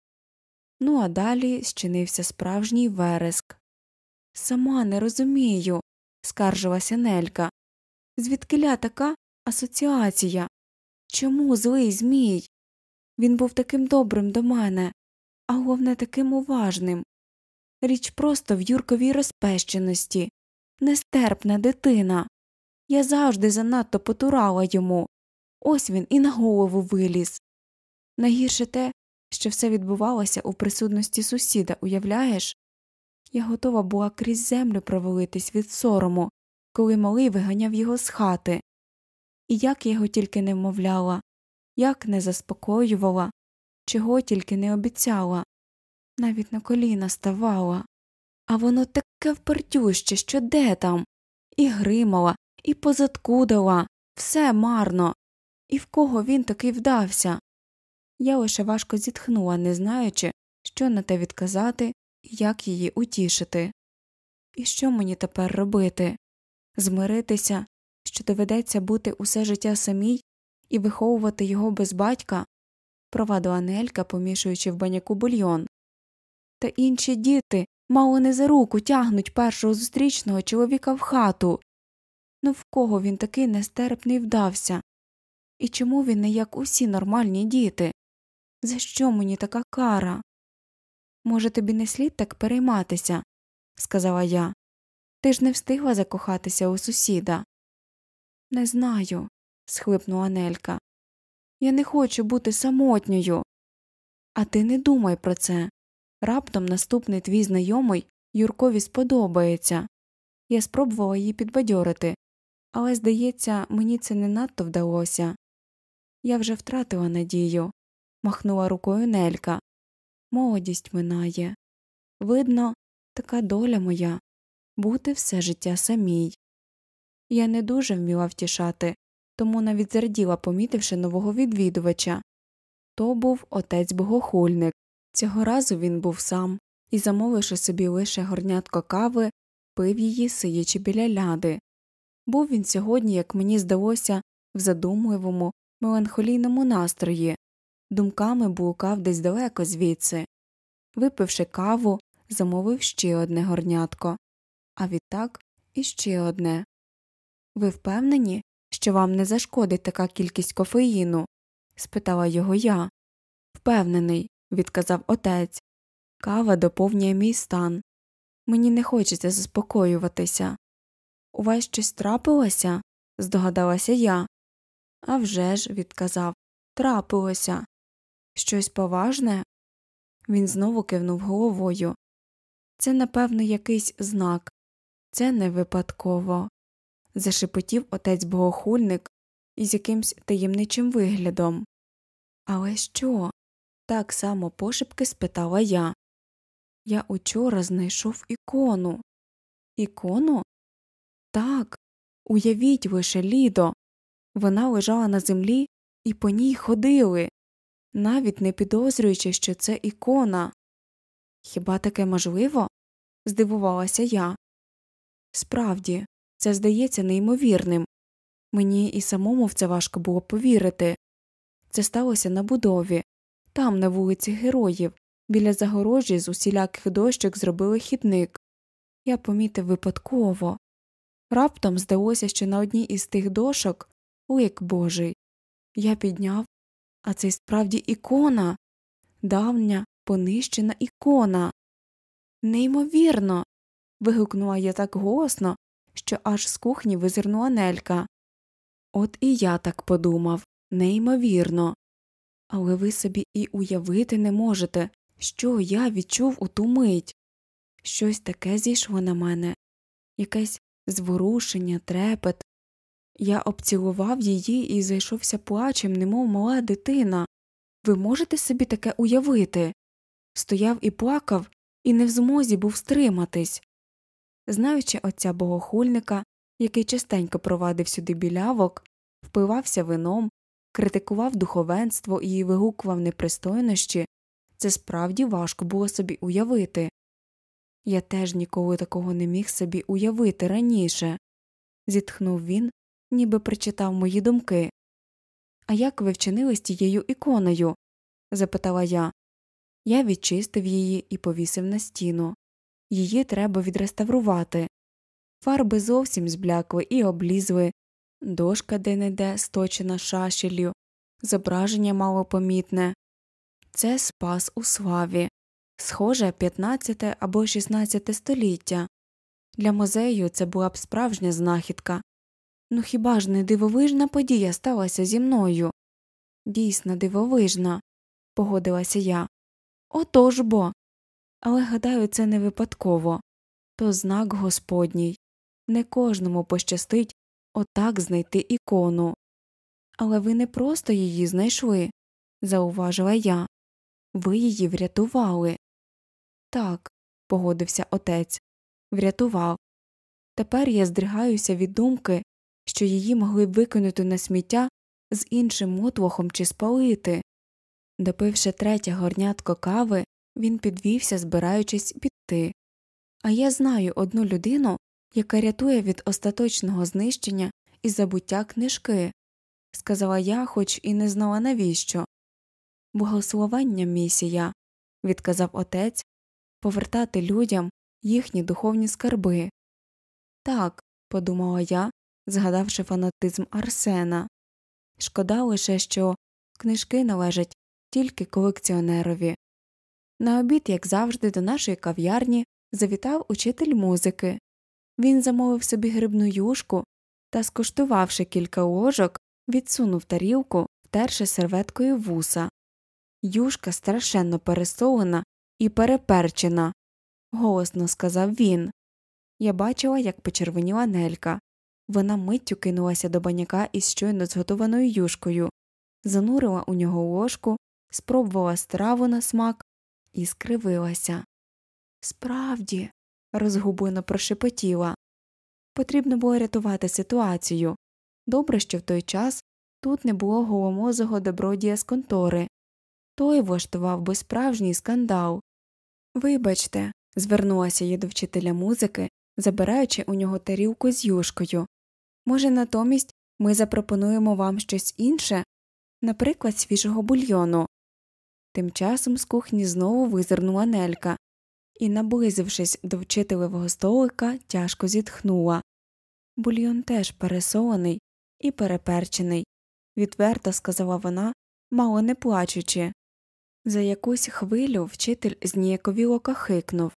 Ну а далі щинився справжній вереск. Сама не розумію, скаржилася Нелька. Звідкиля така асоціація? Чому злий Змій? Він був таким добрим до мене, а головне таким уважним. Річ просто в Юрковій розпещеності, нестерпна дитина. Я завжди занадто потурала йому. Ось він і на голову виліз. Найгірше те, що все відбувалося у присутності сусіда, уявляєш? Я готова була крізь землю провалитись від сорому, коли малий виганяв його з хати. І як я його тільки не вмовляла, як не заспокоювала, чого тільки не обіцяла, навіть на коліна ставала. А воно таке впертюще, що де там, і гримала, і позадкудила, все марно. І в кого він таки вдався? Я лише важко зітхнула, не знаючи, що на те відказати і як її утішити. І що мені тепер робити? Змиритися, що доведеться бути усе життя самій і виховувати його без батька, провадила Нелька, помішуючи в баняку бульйон. Та інші діти мало не за руку тягнуть першого зустрічного чоловіка в хату, Ну в кого він такий нестерпний вдався? І чому він не як усі нормальні діти? За що мені така кара? Може, тобі не слід так перейматися, сказала я. Ти ж не встигла закохатися у сусіда. Не знаю, схлипнула Нелька. Я не хочу бути самотньою. А ти не думай про це. Раптом наступний твій знайомий Юркові сподобається. Я спробувала її підбадьорити, але, здається, мені це не надто вдалося. Я вже втратила надію, махнула рукою Нелька. Молодість минає. Видно, така доля моя бути все життя самій. Я не дуже вміла втішати, тому навіть зраділа, помітивши нового відвідувача. То був отець богохульник. Цього разу він був сам і, замовивши собі лише горнятко кави, пив її, сидячи біля ляди. Був він сьогодні, як мені здалося, в задумливому, меланхолійному настрої, думками блукав десь далеко звідси. Випивши каву, замовив ще одне горнятко, а відтак іще одне. Ви впевнені, що вам не зашкодить така кількість кофеїну? спитала його я. Впевнений, відказав отець. Кава доповнює мій стан. Мені не хочеться заспокоюватися. У вас щось трапилося? здогадалася я. «А вже ж», – відказав, трапилося. Щось поважне? Він знову кивнув головою. Це, напевно, якийсь знак. Це не випадково. зашепотів отець богохульник із якимсь таємничим виглядом. Але що? Так само пошепки спитала я. Я учора знайшов ікону. Ікону? Так, уявіть лише лідо. Вона лежала на землі і по ній ходили, навіть не підозрюючи, що це ікона. Хіба таке можливо? здивувалася я. Справді, це здається неймовірним. Мені і самому в це важко було повірити. Це сталося на будові, там, на вулиці Героїв, біля загорожі з усіляких дощок зробили хідник. Я помітив випадково. Раптом здалося, що на одній із тих дошок лик божий. Я підняв, а це справді ікона, давня, понищена ікона. Неймовірно. вигукнула я так голосно, що аж з кухні визирнула Нелька. От і я так подумав неймовірно. Але ви собі і уявити не можете, що я відчув у ту мить. Щось таке зійшло на мене, якесь зворушення, трепет. Я обцілував її і зайшовся плачем, немов мала дитина. Ви можете собі таке уявити? Стояв і плакав, і не в змозі був стриматись. Знаючи отця богохульника, який частенько провадив сюди білявок, впивався вином, критикував духовенство і вигукував непристойнощі, це справді важко було собі уявити. Я теж ніколи такого не міг собі уявити раніше. зітхнув він, ніби прочитав мої думки. А як ви вчинили з тією іконою? запитала я. Я відчистив її і повісив на стіну. Її треба відреставрувати. Фарби зовсім зблякли і облізли, дошка де неде сточена шашелью, зображення малопомітне. Це спас у славі, схоже 15 або 16 століття. Для музею це була б справжня знахідка. Ну хіба ж не дивовижна подія сталася зі мною? Дійсно дивовижна, погодилася я. Отож бо. Але гадаю, це не випадково то знак Господній. Не кожному пощастить отак знайти ікону. Але ви не просто її знайшли, зауважила я. Ви її врятували. Так, погодився отець, врятував. Тепер я здригаюся від думки, що її могли б викинути на сміття з іншим мотлохом чи спалити. Допивши третє горнятко кави, він підвівся, збираючись піти. А я знаю одну людину, яка рятує від остаточного знищення і забуття книжки, сказала я, хоч і не знала навіщо. Благословення місія, відказав отець, повертати людям їхні духовні скарби. Так, подумала я, згадавши фанатизм Арсена. Шкода лише, що книжки належать тільки колекціонерові. На обід, як завжди, до нашої кав'ярні завітав учитель музики. Він замовив собі грибну юшку та, скуштувавши кілька ложок, відсунув тарілку, втерши серветкою вуса. Юшка страшенно пересолена і переперчена, голосно сказав він. Я бачила, як почервоніла нелька. Вона миттю кинулася до баняка із щойно зготованою юшкою, занурила у нього ложку, спробувала страву на смак і скривилася. Справді, розгублено прошепотіла. Потрібно було рятувати ситуацію. Добре, що в той час тут не було голомозого добродія з контори. Той влаштував би справжній скандал. Вибачте, звернулася я до вчителя музики, забираючи у нього тарілку з юшкою. Може, натомість ми запропонуємо вам щось інше, наприклад, свіжого бульйону. Тим часом з кухні знову визирнула Нелька і, наблизившись до вчителевого столика, тяжко зітхнула. Бульйон теж пересолений і переперчений, відверто сказала вона, мало не плачучи. За якусь хвилю вчитель зніяковіло кахикнув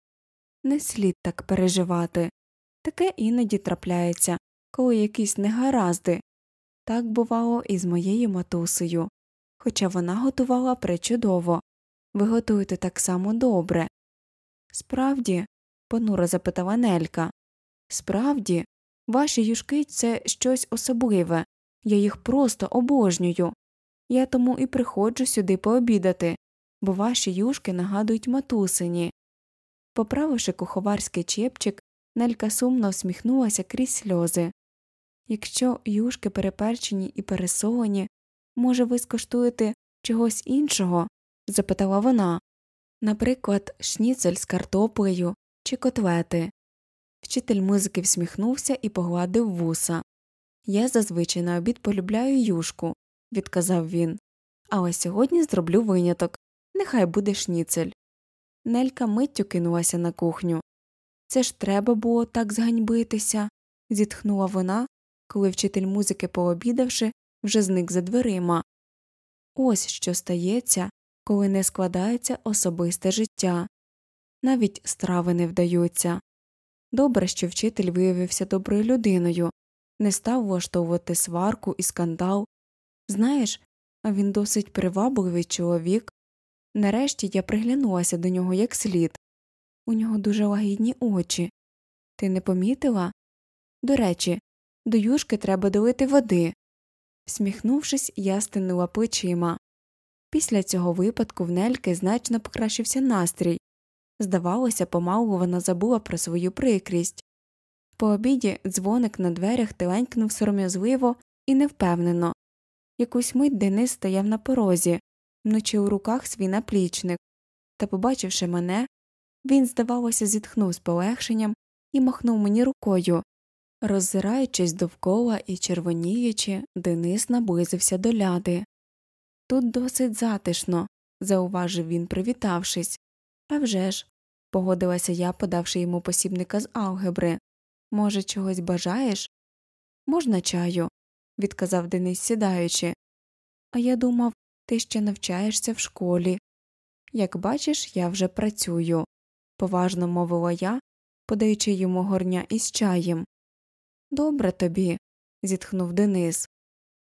Не слід так переживати. Таке іноді трапляється, коли якісь негаразди. Так бувало і з моєю матусею. Хоча вона готувала пречудово. Ви готуєте так само добре. Справді, понуро запитала Нелька. Справді, ваші юшки це щось особливе. Я їх просто обожнюю. Я тому і приходжу сюди пообідати, бо ваші юшки нагадують матусині. Поправивши куховарський чепчик, Нелька сумно всміхнулася крізь сльози. Якщо юшки переперчені і пересолені, може, ви скоштуєте чогось іншого? запитала вона. Наприклад, шніцель з картоплею чи котлети. Вчитель музики всміхнувся і погладив вуса. Я зазвичай на обід полюбляю юшку, відказав він, але сьогодні зроблю виняток. Нехай буде шніцель. Нелька миттю кинулася на кухню. Це ж треба було так зганьбитися, зітхнула вона, коли вчитель музики, пообідавши, вже зник за дверима. Ось що стається, коли не складається особисте життя. Навіть страви не вдаються. Добре, що вчитель виявився доброю людиною, не став влаштовувати сварку і скандал. Знаєш, а він досить привабливий чоловік. Нарешті я приглянулася до нього як слід. У нього дуже лагідні очі. Ти не помітила? До речі, до юшки треба долити води. Всміхнувшись, я стинула плечима. Після цього випадку в Нельки значно покращився настрій. Здавалося, помалу вона забула про свою прикрість. По обіді дзвоник на дверях теленькнув сором'язливо і невпевнено. Якусь мить Денис стояв на порозі, мнучи у руках свій наплічник, та, побачивши мене, він, здавалося, зітхнув з полегшенням і махнув мені рукою. Роззираючись довкола і червоніючи, Денис наблизився до ляди. Тут досить затишно, зауважив він, привітавшись. «А вже ж», – погодилася я, подавши йому посібника з алгебри. Може, чогось бажаєш? Можна чаю, відказав Денис, сідаючи. А я думав, ти ще навчаєшся в школі. Як бачиш, я вже працюю, поважно мовила я, подаючи йому горня із чаєм. Добре тобі, зітхнув Денис.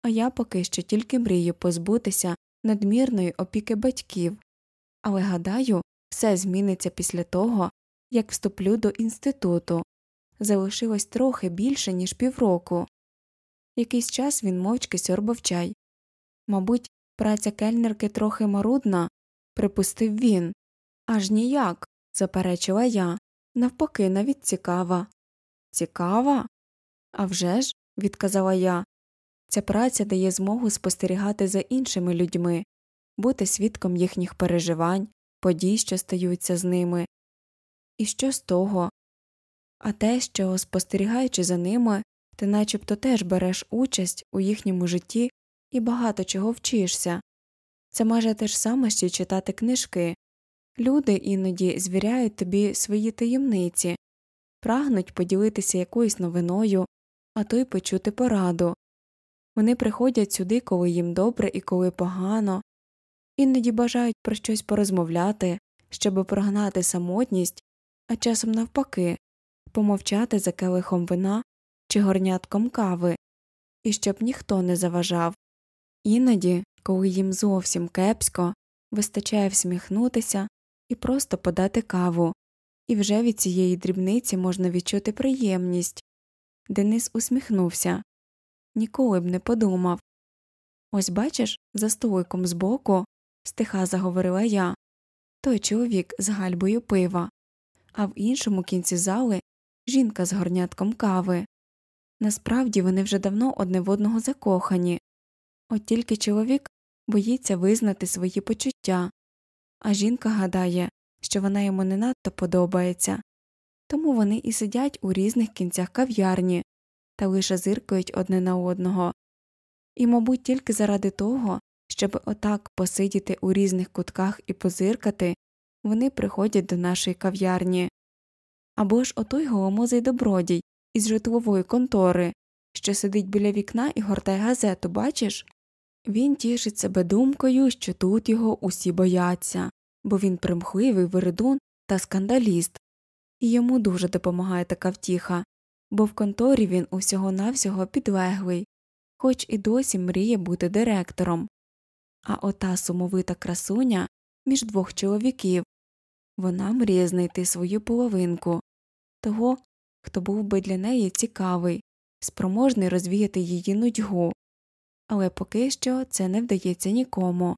А я поки що тільки мрію позбутися надмірної опіки батьків, але гадаю, все зміниться після того, як вступлю до інституту. Залишилось трохи більше, ніж півроку. Якийсь час він мовчки сьорбав чай. Мабуть, праця кельнерки трохи марудна, припустив він. Аж ніяк, заперечила я. Навпаки, навіть цікава. Цікава? «А вже ж», – відказала я, ця праця дає змогу спостерігати за іншими людьми, бути свідком їхніх переживань, подій, що стаються з ними. І що з того? А те, що, спостерігаючи за ними, ти начебто теж береш участь у їхньому житті і багато чого вчишся. Це майже те ж саме, що читати книжки. Люди іноді звіряють тобі свої таємниці, прагнуть поділитися якоюсь новиною, а то й почути пораду. Вони приходять сюди, коли їм добре і коли погано, іноді бажають про щось порозмовляти, щоб прогнати самотність, а часом навпаки, помовчати за келихом вина чи горнятком кави, і щоб ніхто не заважав. Іноді, коли їм зовсім кепсько, вистачає всміхнутися і просто подати каву, і вже від цієї дрібниці можна відчути приємність. Денис усміхнувся. Ніколи б не подумав. Ось бачиш, за столиком збоку, стиха заговорила я, той чоловік з гальбою пива, а в іншому кінці зали жінка з горнятком кави. Насправді вони вже давно одне в одного закохані, от тільки чоловік боїться визнати свої почуття, а жінка гадає, що вона йому не надто подобається, тому вони і сидять у різних кінцях кав'ярні та лише зиркають одне на одного. І, мабуть, тільки заради того, щоб отак посидіти у різних кутках і позиркати, вони приходять до нашої кав'ярні. Або ж отой голомозий добродій із житлової контори, що сидить біля вікна і гортає газету, бачиш? Він тішить себе думкою, що тут його усі бояться, бо він примхливий виридун та скандаліст, і йому дуже допомагає така втіха, бо в конторі він усього навсього підлеглий, хоч і досі мріє бути директором. А ота сумовита красуня між двох чоловіків. Вона мріє знайти свою половинку того, хто був би для неї цікавий, спроможний розвіяти її нудьгу, але поки що це не вдається нікому.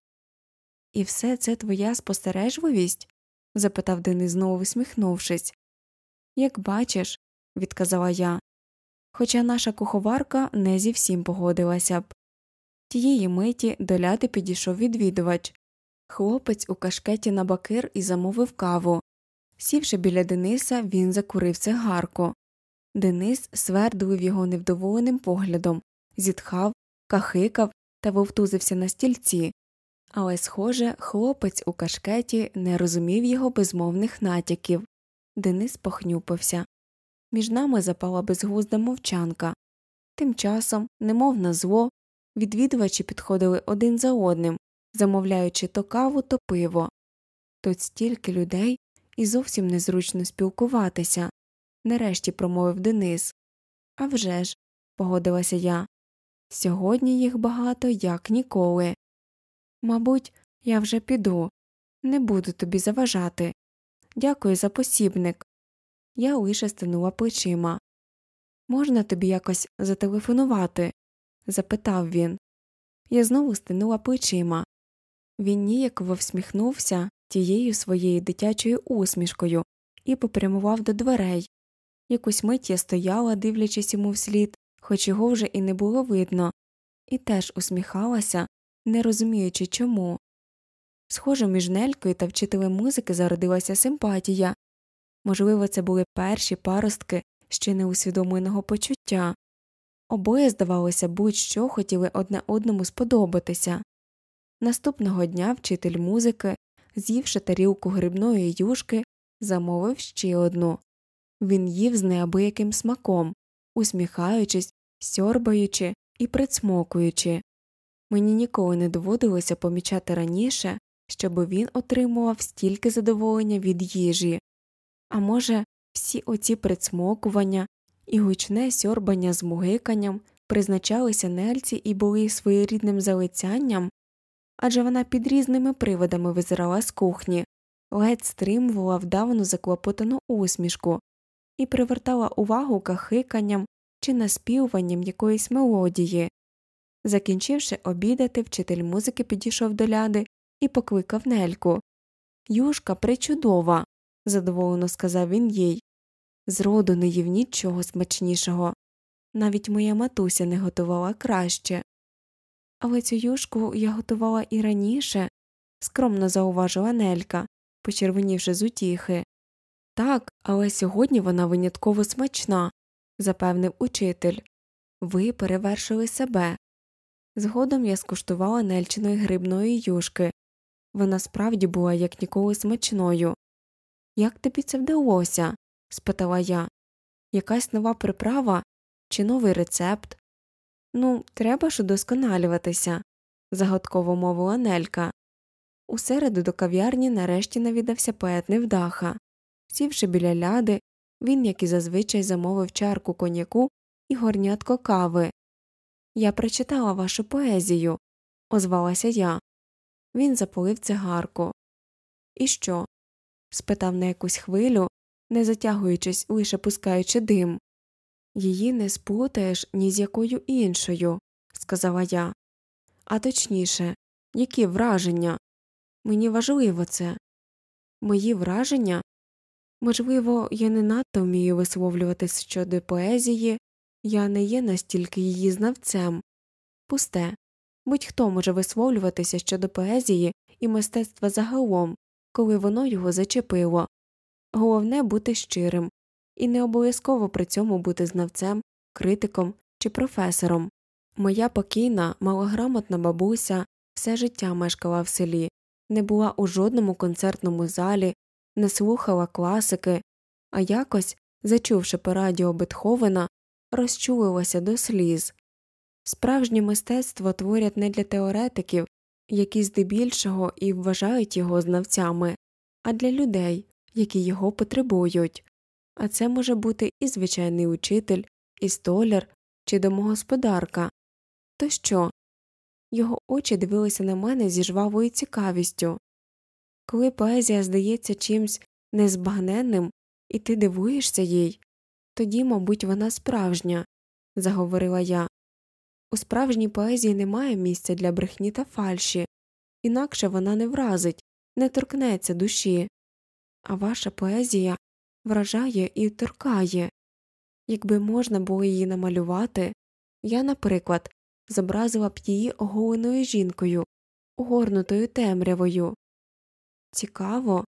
І все це твоя спостережливість? запитав Денис знову усміхнувшись. Як бачиш, відказала я, хоча наша куховарка не зі всім погодилася б. Тієї миті до ляди підійшов відвідувач. Хлопець у кашкеті на бакир і замовив каву. Сівши біля Дениса, він закурив цигарку. Денис свердлив його невдоволеним поглядом, зітхав, кахикав та вовтузився на стільці, але, схоже, хлопець у кашкеті не розумів його безмовних натяків. Денис похнюпився. Між нами запала безглузда мовчанка. Тим часом, немов на зло, відвідувачі підходили один за одним, замовляючи то каву, то пиво. Тут стільки людей і зовсім незручно спілкуватися, нарешті промовив Денис. «А вже ж», – погодилася я. Сьогодні їх багато, як ніколи. Мабуть, я вже піду, не буду тобі заважати. Дякую за посібник. Я лише стинула плечима. Можна тобі якось зателефонувати? запитав він. Я знову стинула плечима. Він ніяково всміхнувся тією своєю дитячою усмішкою і попрямував до дверей. Якусь мить я стояла, дивлячись йому вслід, хоч його вже і не було видно, і теж усміхалася, не розуміючи чому. Схоже, між нелькою та вчителем музики зародилася симпатія можливо, це були перші паростки ще неусвідомленого почуття обоє, здавалося, будь що хотіли одне одному сподобатися. Наступного дня вчитель музики, з'ївши тарілку грибної юшки, замовив ще одну він їв з неабияким смаком, усміхаючись, сьорбаючи і прицмокуючи. Мені ніколи не доводилося помічати раніше, щоб він отримував стільки задоволення від їжі. А може, всі оці прицмокування і гучне сьорбання з мугиканням призначалися нельці і були своєрідним залицянням, адже вона під різними приводами визирала з кухні, ледь стримувала вдавану заклопотану усмішку і привертала увагу кахиканням чи наспівуванням якоїсь мелодії. Закінчивши обідати, вчитель музики підійшов до ляди і покликав нельку. Юшка причудова, задоволено сказав він їй. Зроду не їв нічого смачнішого. Навіть моя матуся не готувала краще. Але цю юшку я готувала і раніше, скромно зауважила Нелька, почервонівши з утіхи. Так, але сьогодні вона винятково смачна, запевнив учитель. Ви перевершили себе. Згодом я скуштувала нельчиної грибної юшки. Вона справді була як ніколи смачною. Як тобі це вдалося? спитала я. Якась нова приправа чи новий рецепт? Ну, треба ж удосконалюватися, загадково мовила Нелька. У середу до кав'ярні нарешті навідався поет невдаха. Сівши біля ляди, він, як і зазвичай, замовив чарку коньяку і горнятко кави. Я прочитала вашу поезію, озвалася я. Він запалив цигарку. І що? спитав на якусь хвилю, не затягуючись, лише пускаючи дим. Її не сплутаєш ні з якою іншою, сказала я. А точніше, які враження? Мені важливо це. Мої враження? Можливо, я не надто вмію висловлюватись щодо поезії, я не є настільки її знавцем. Пусте, будь-хто може висловлюватися щодо поезії і мистецтва загалом, коли воно його зачепило. Головне бути щирим, і не обов'язково при цьому бути знавцем, критиком чи професором. Моя покійна, малограмотна бабуся все життя мешкала в селі, не була у жодному концертному залі, не слухала класики, а якось, зачувши по радіо Бетховена, розчулилася до сліз. Справжнє мистецтво творять не для теоретиків, які здебільшого і вважають його знавцями, а для людей, які його потребують. А це може бути і звичайний учитель, і столяр чи домогосподарка. То що? Його очі дивилися на мене зі жвавою цікавістю. Коли поезія здається чимсь незбагненним, і ти дивуєшся їй, тоді, мабуть, вона справжня, заговорила я. У справжній поезії немає місця для брехні та фальші, інакше вона не вразить, не торкнеться душі, а ваша поезія вражає і торкає. Якби можна було її намалювати, я, наприклад, зобразила б її оголеною жінкою, огорнутою темрявою. Цікаво,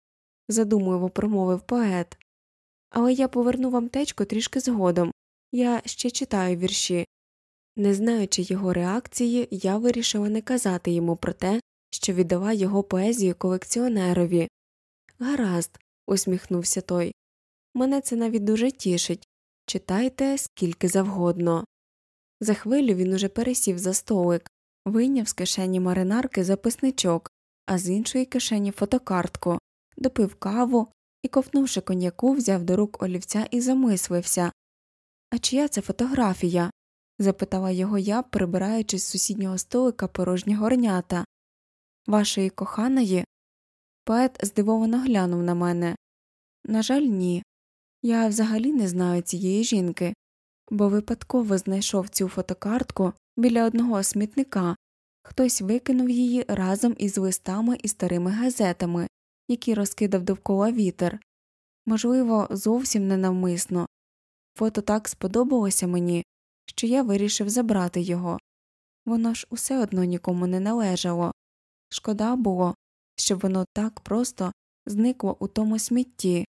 задумливо промовив поет. Але я поверну вам течку трішки згодом я ще читаю вірші. Не знаючи його реакції, я вирішила не казати йому про те, що віддала його поезію колекціонерові. Гаразд, усміхнувся той. Мене це навіть дуже тішить. Читайте скільки завгодно. За хвилю він уже пересів за столик, вийняв з кишені маринарки записничок, а з іншої кишені фотокартку, допив каву і, ковнувши коньяку, взяв до рук олівця і замислився. А чия це фотографія? запитала його я, прибираючи з сусіднього столика порожні горнята. Вашої коханої? Поет здивовано глянув на мене. На жаль, ні. Я взагалі не знаю цієї жінки, бо випадково знайшов цю фотокартку біля одного смітника, хтось викинув її разом із листами і старими газетами, які розкидав довкола вітер. Можливо, зовсім ненавмисно. Фото так сподобалося мені, що я вирішив забрати його. Воно ж усе одно нікому не належало. Шкода було, щоб воно так просто зникло у тому смітті.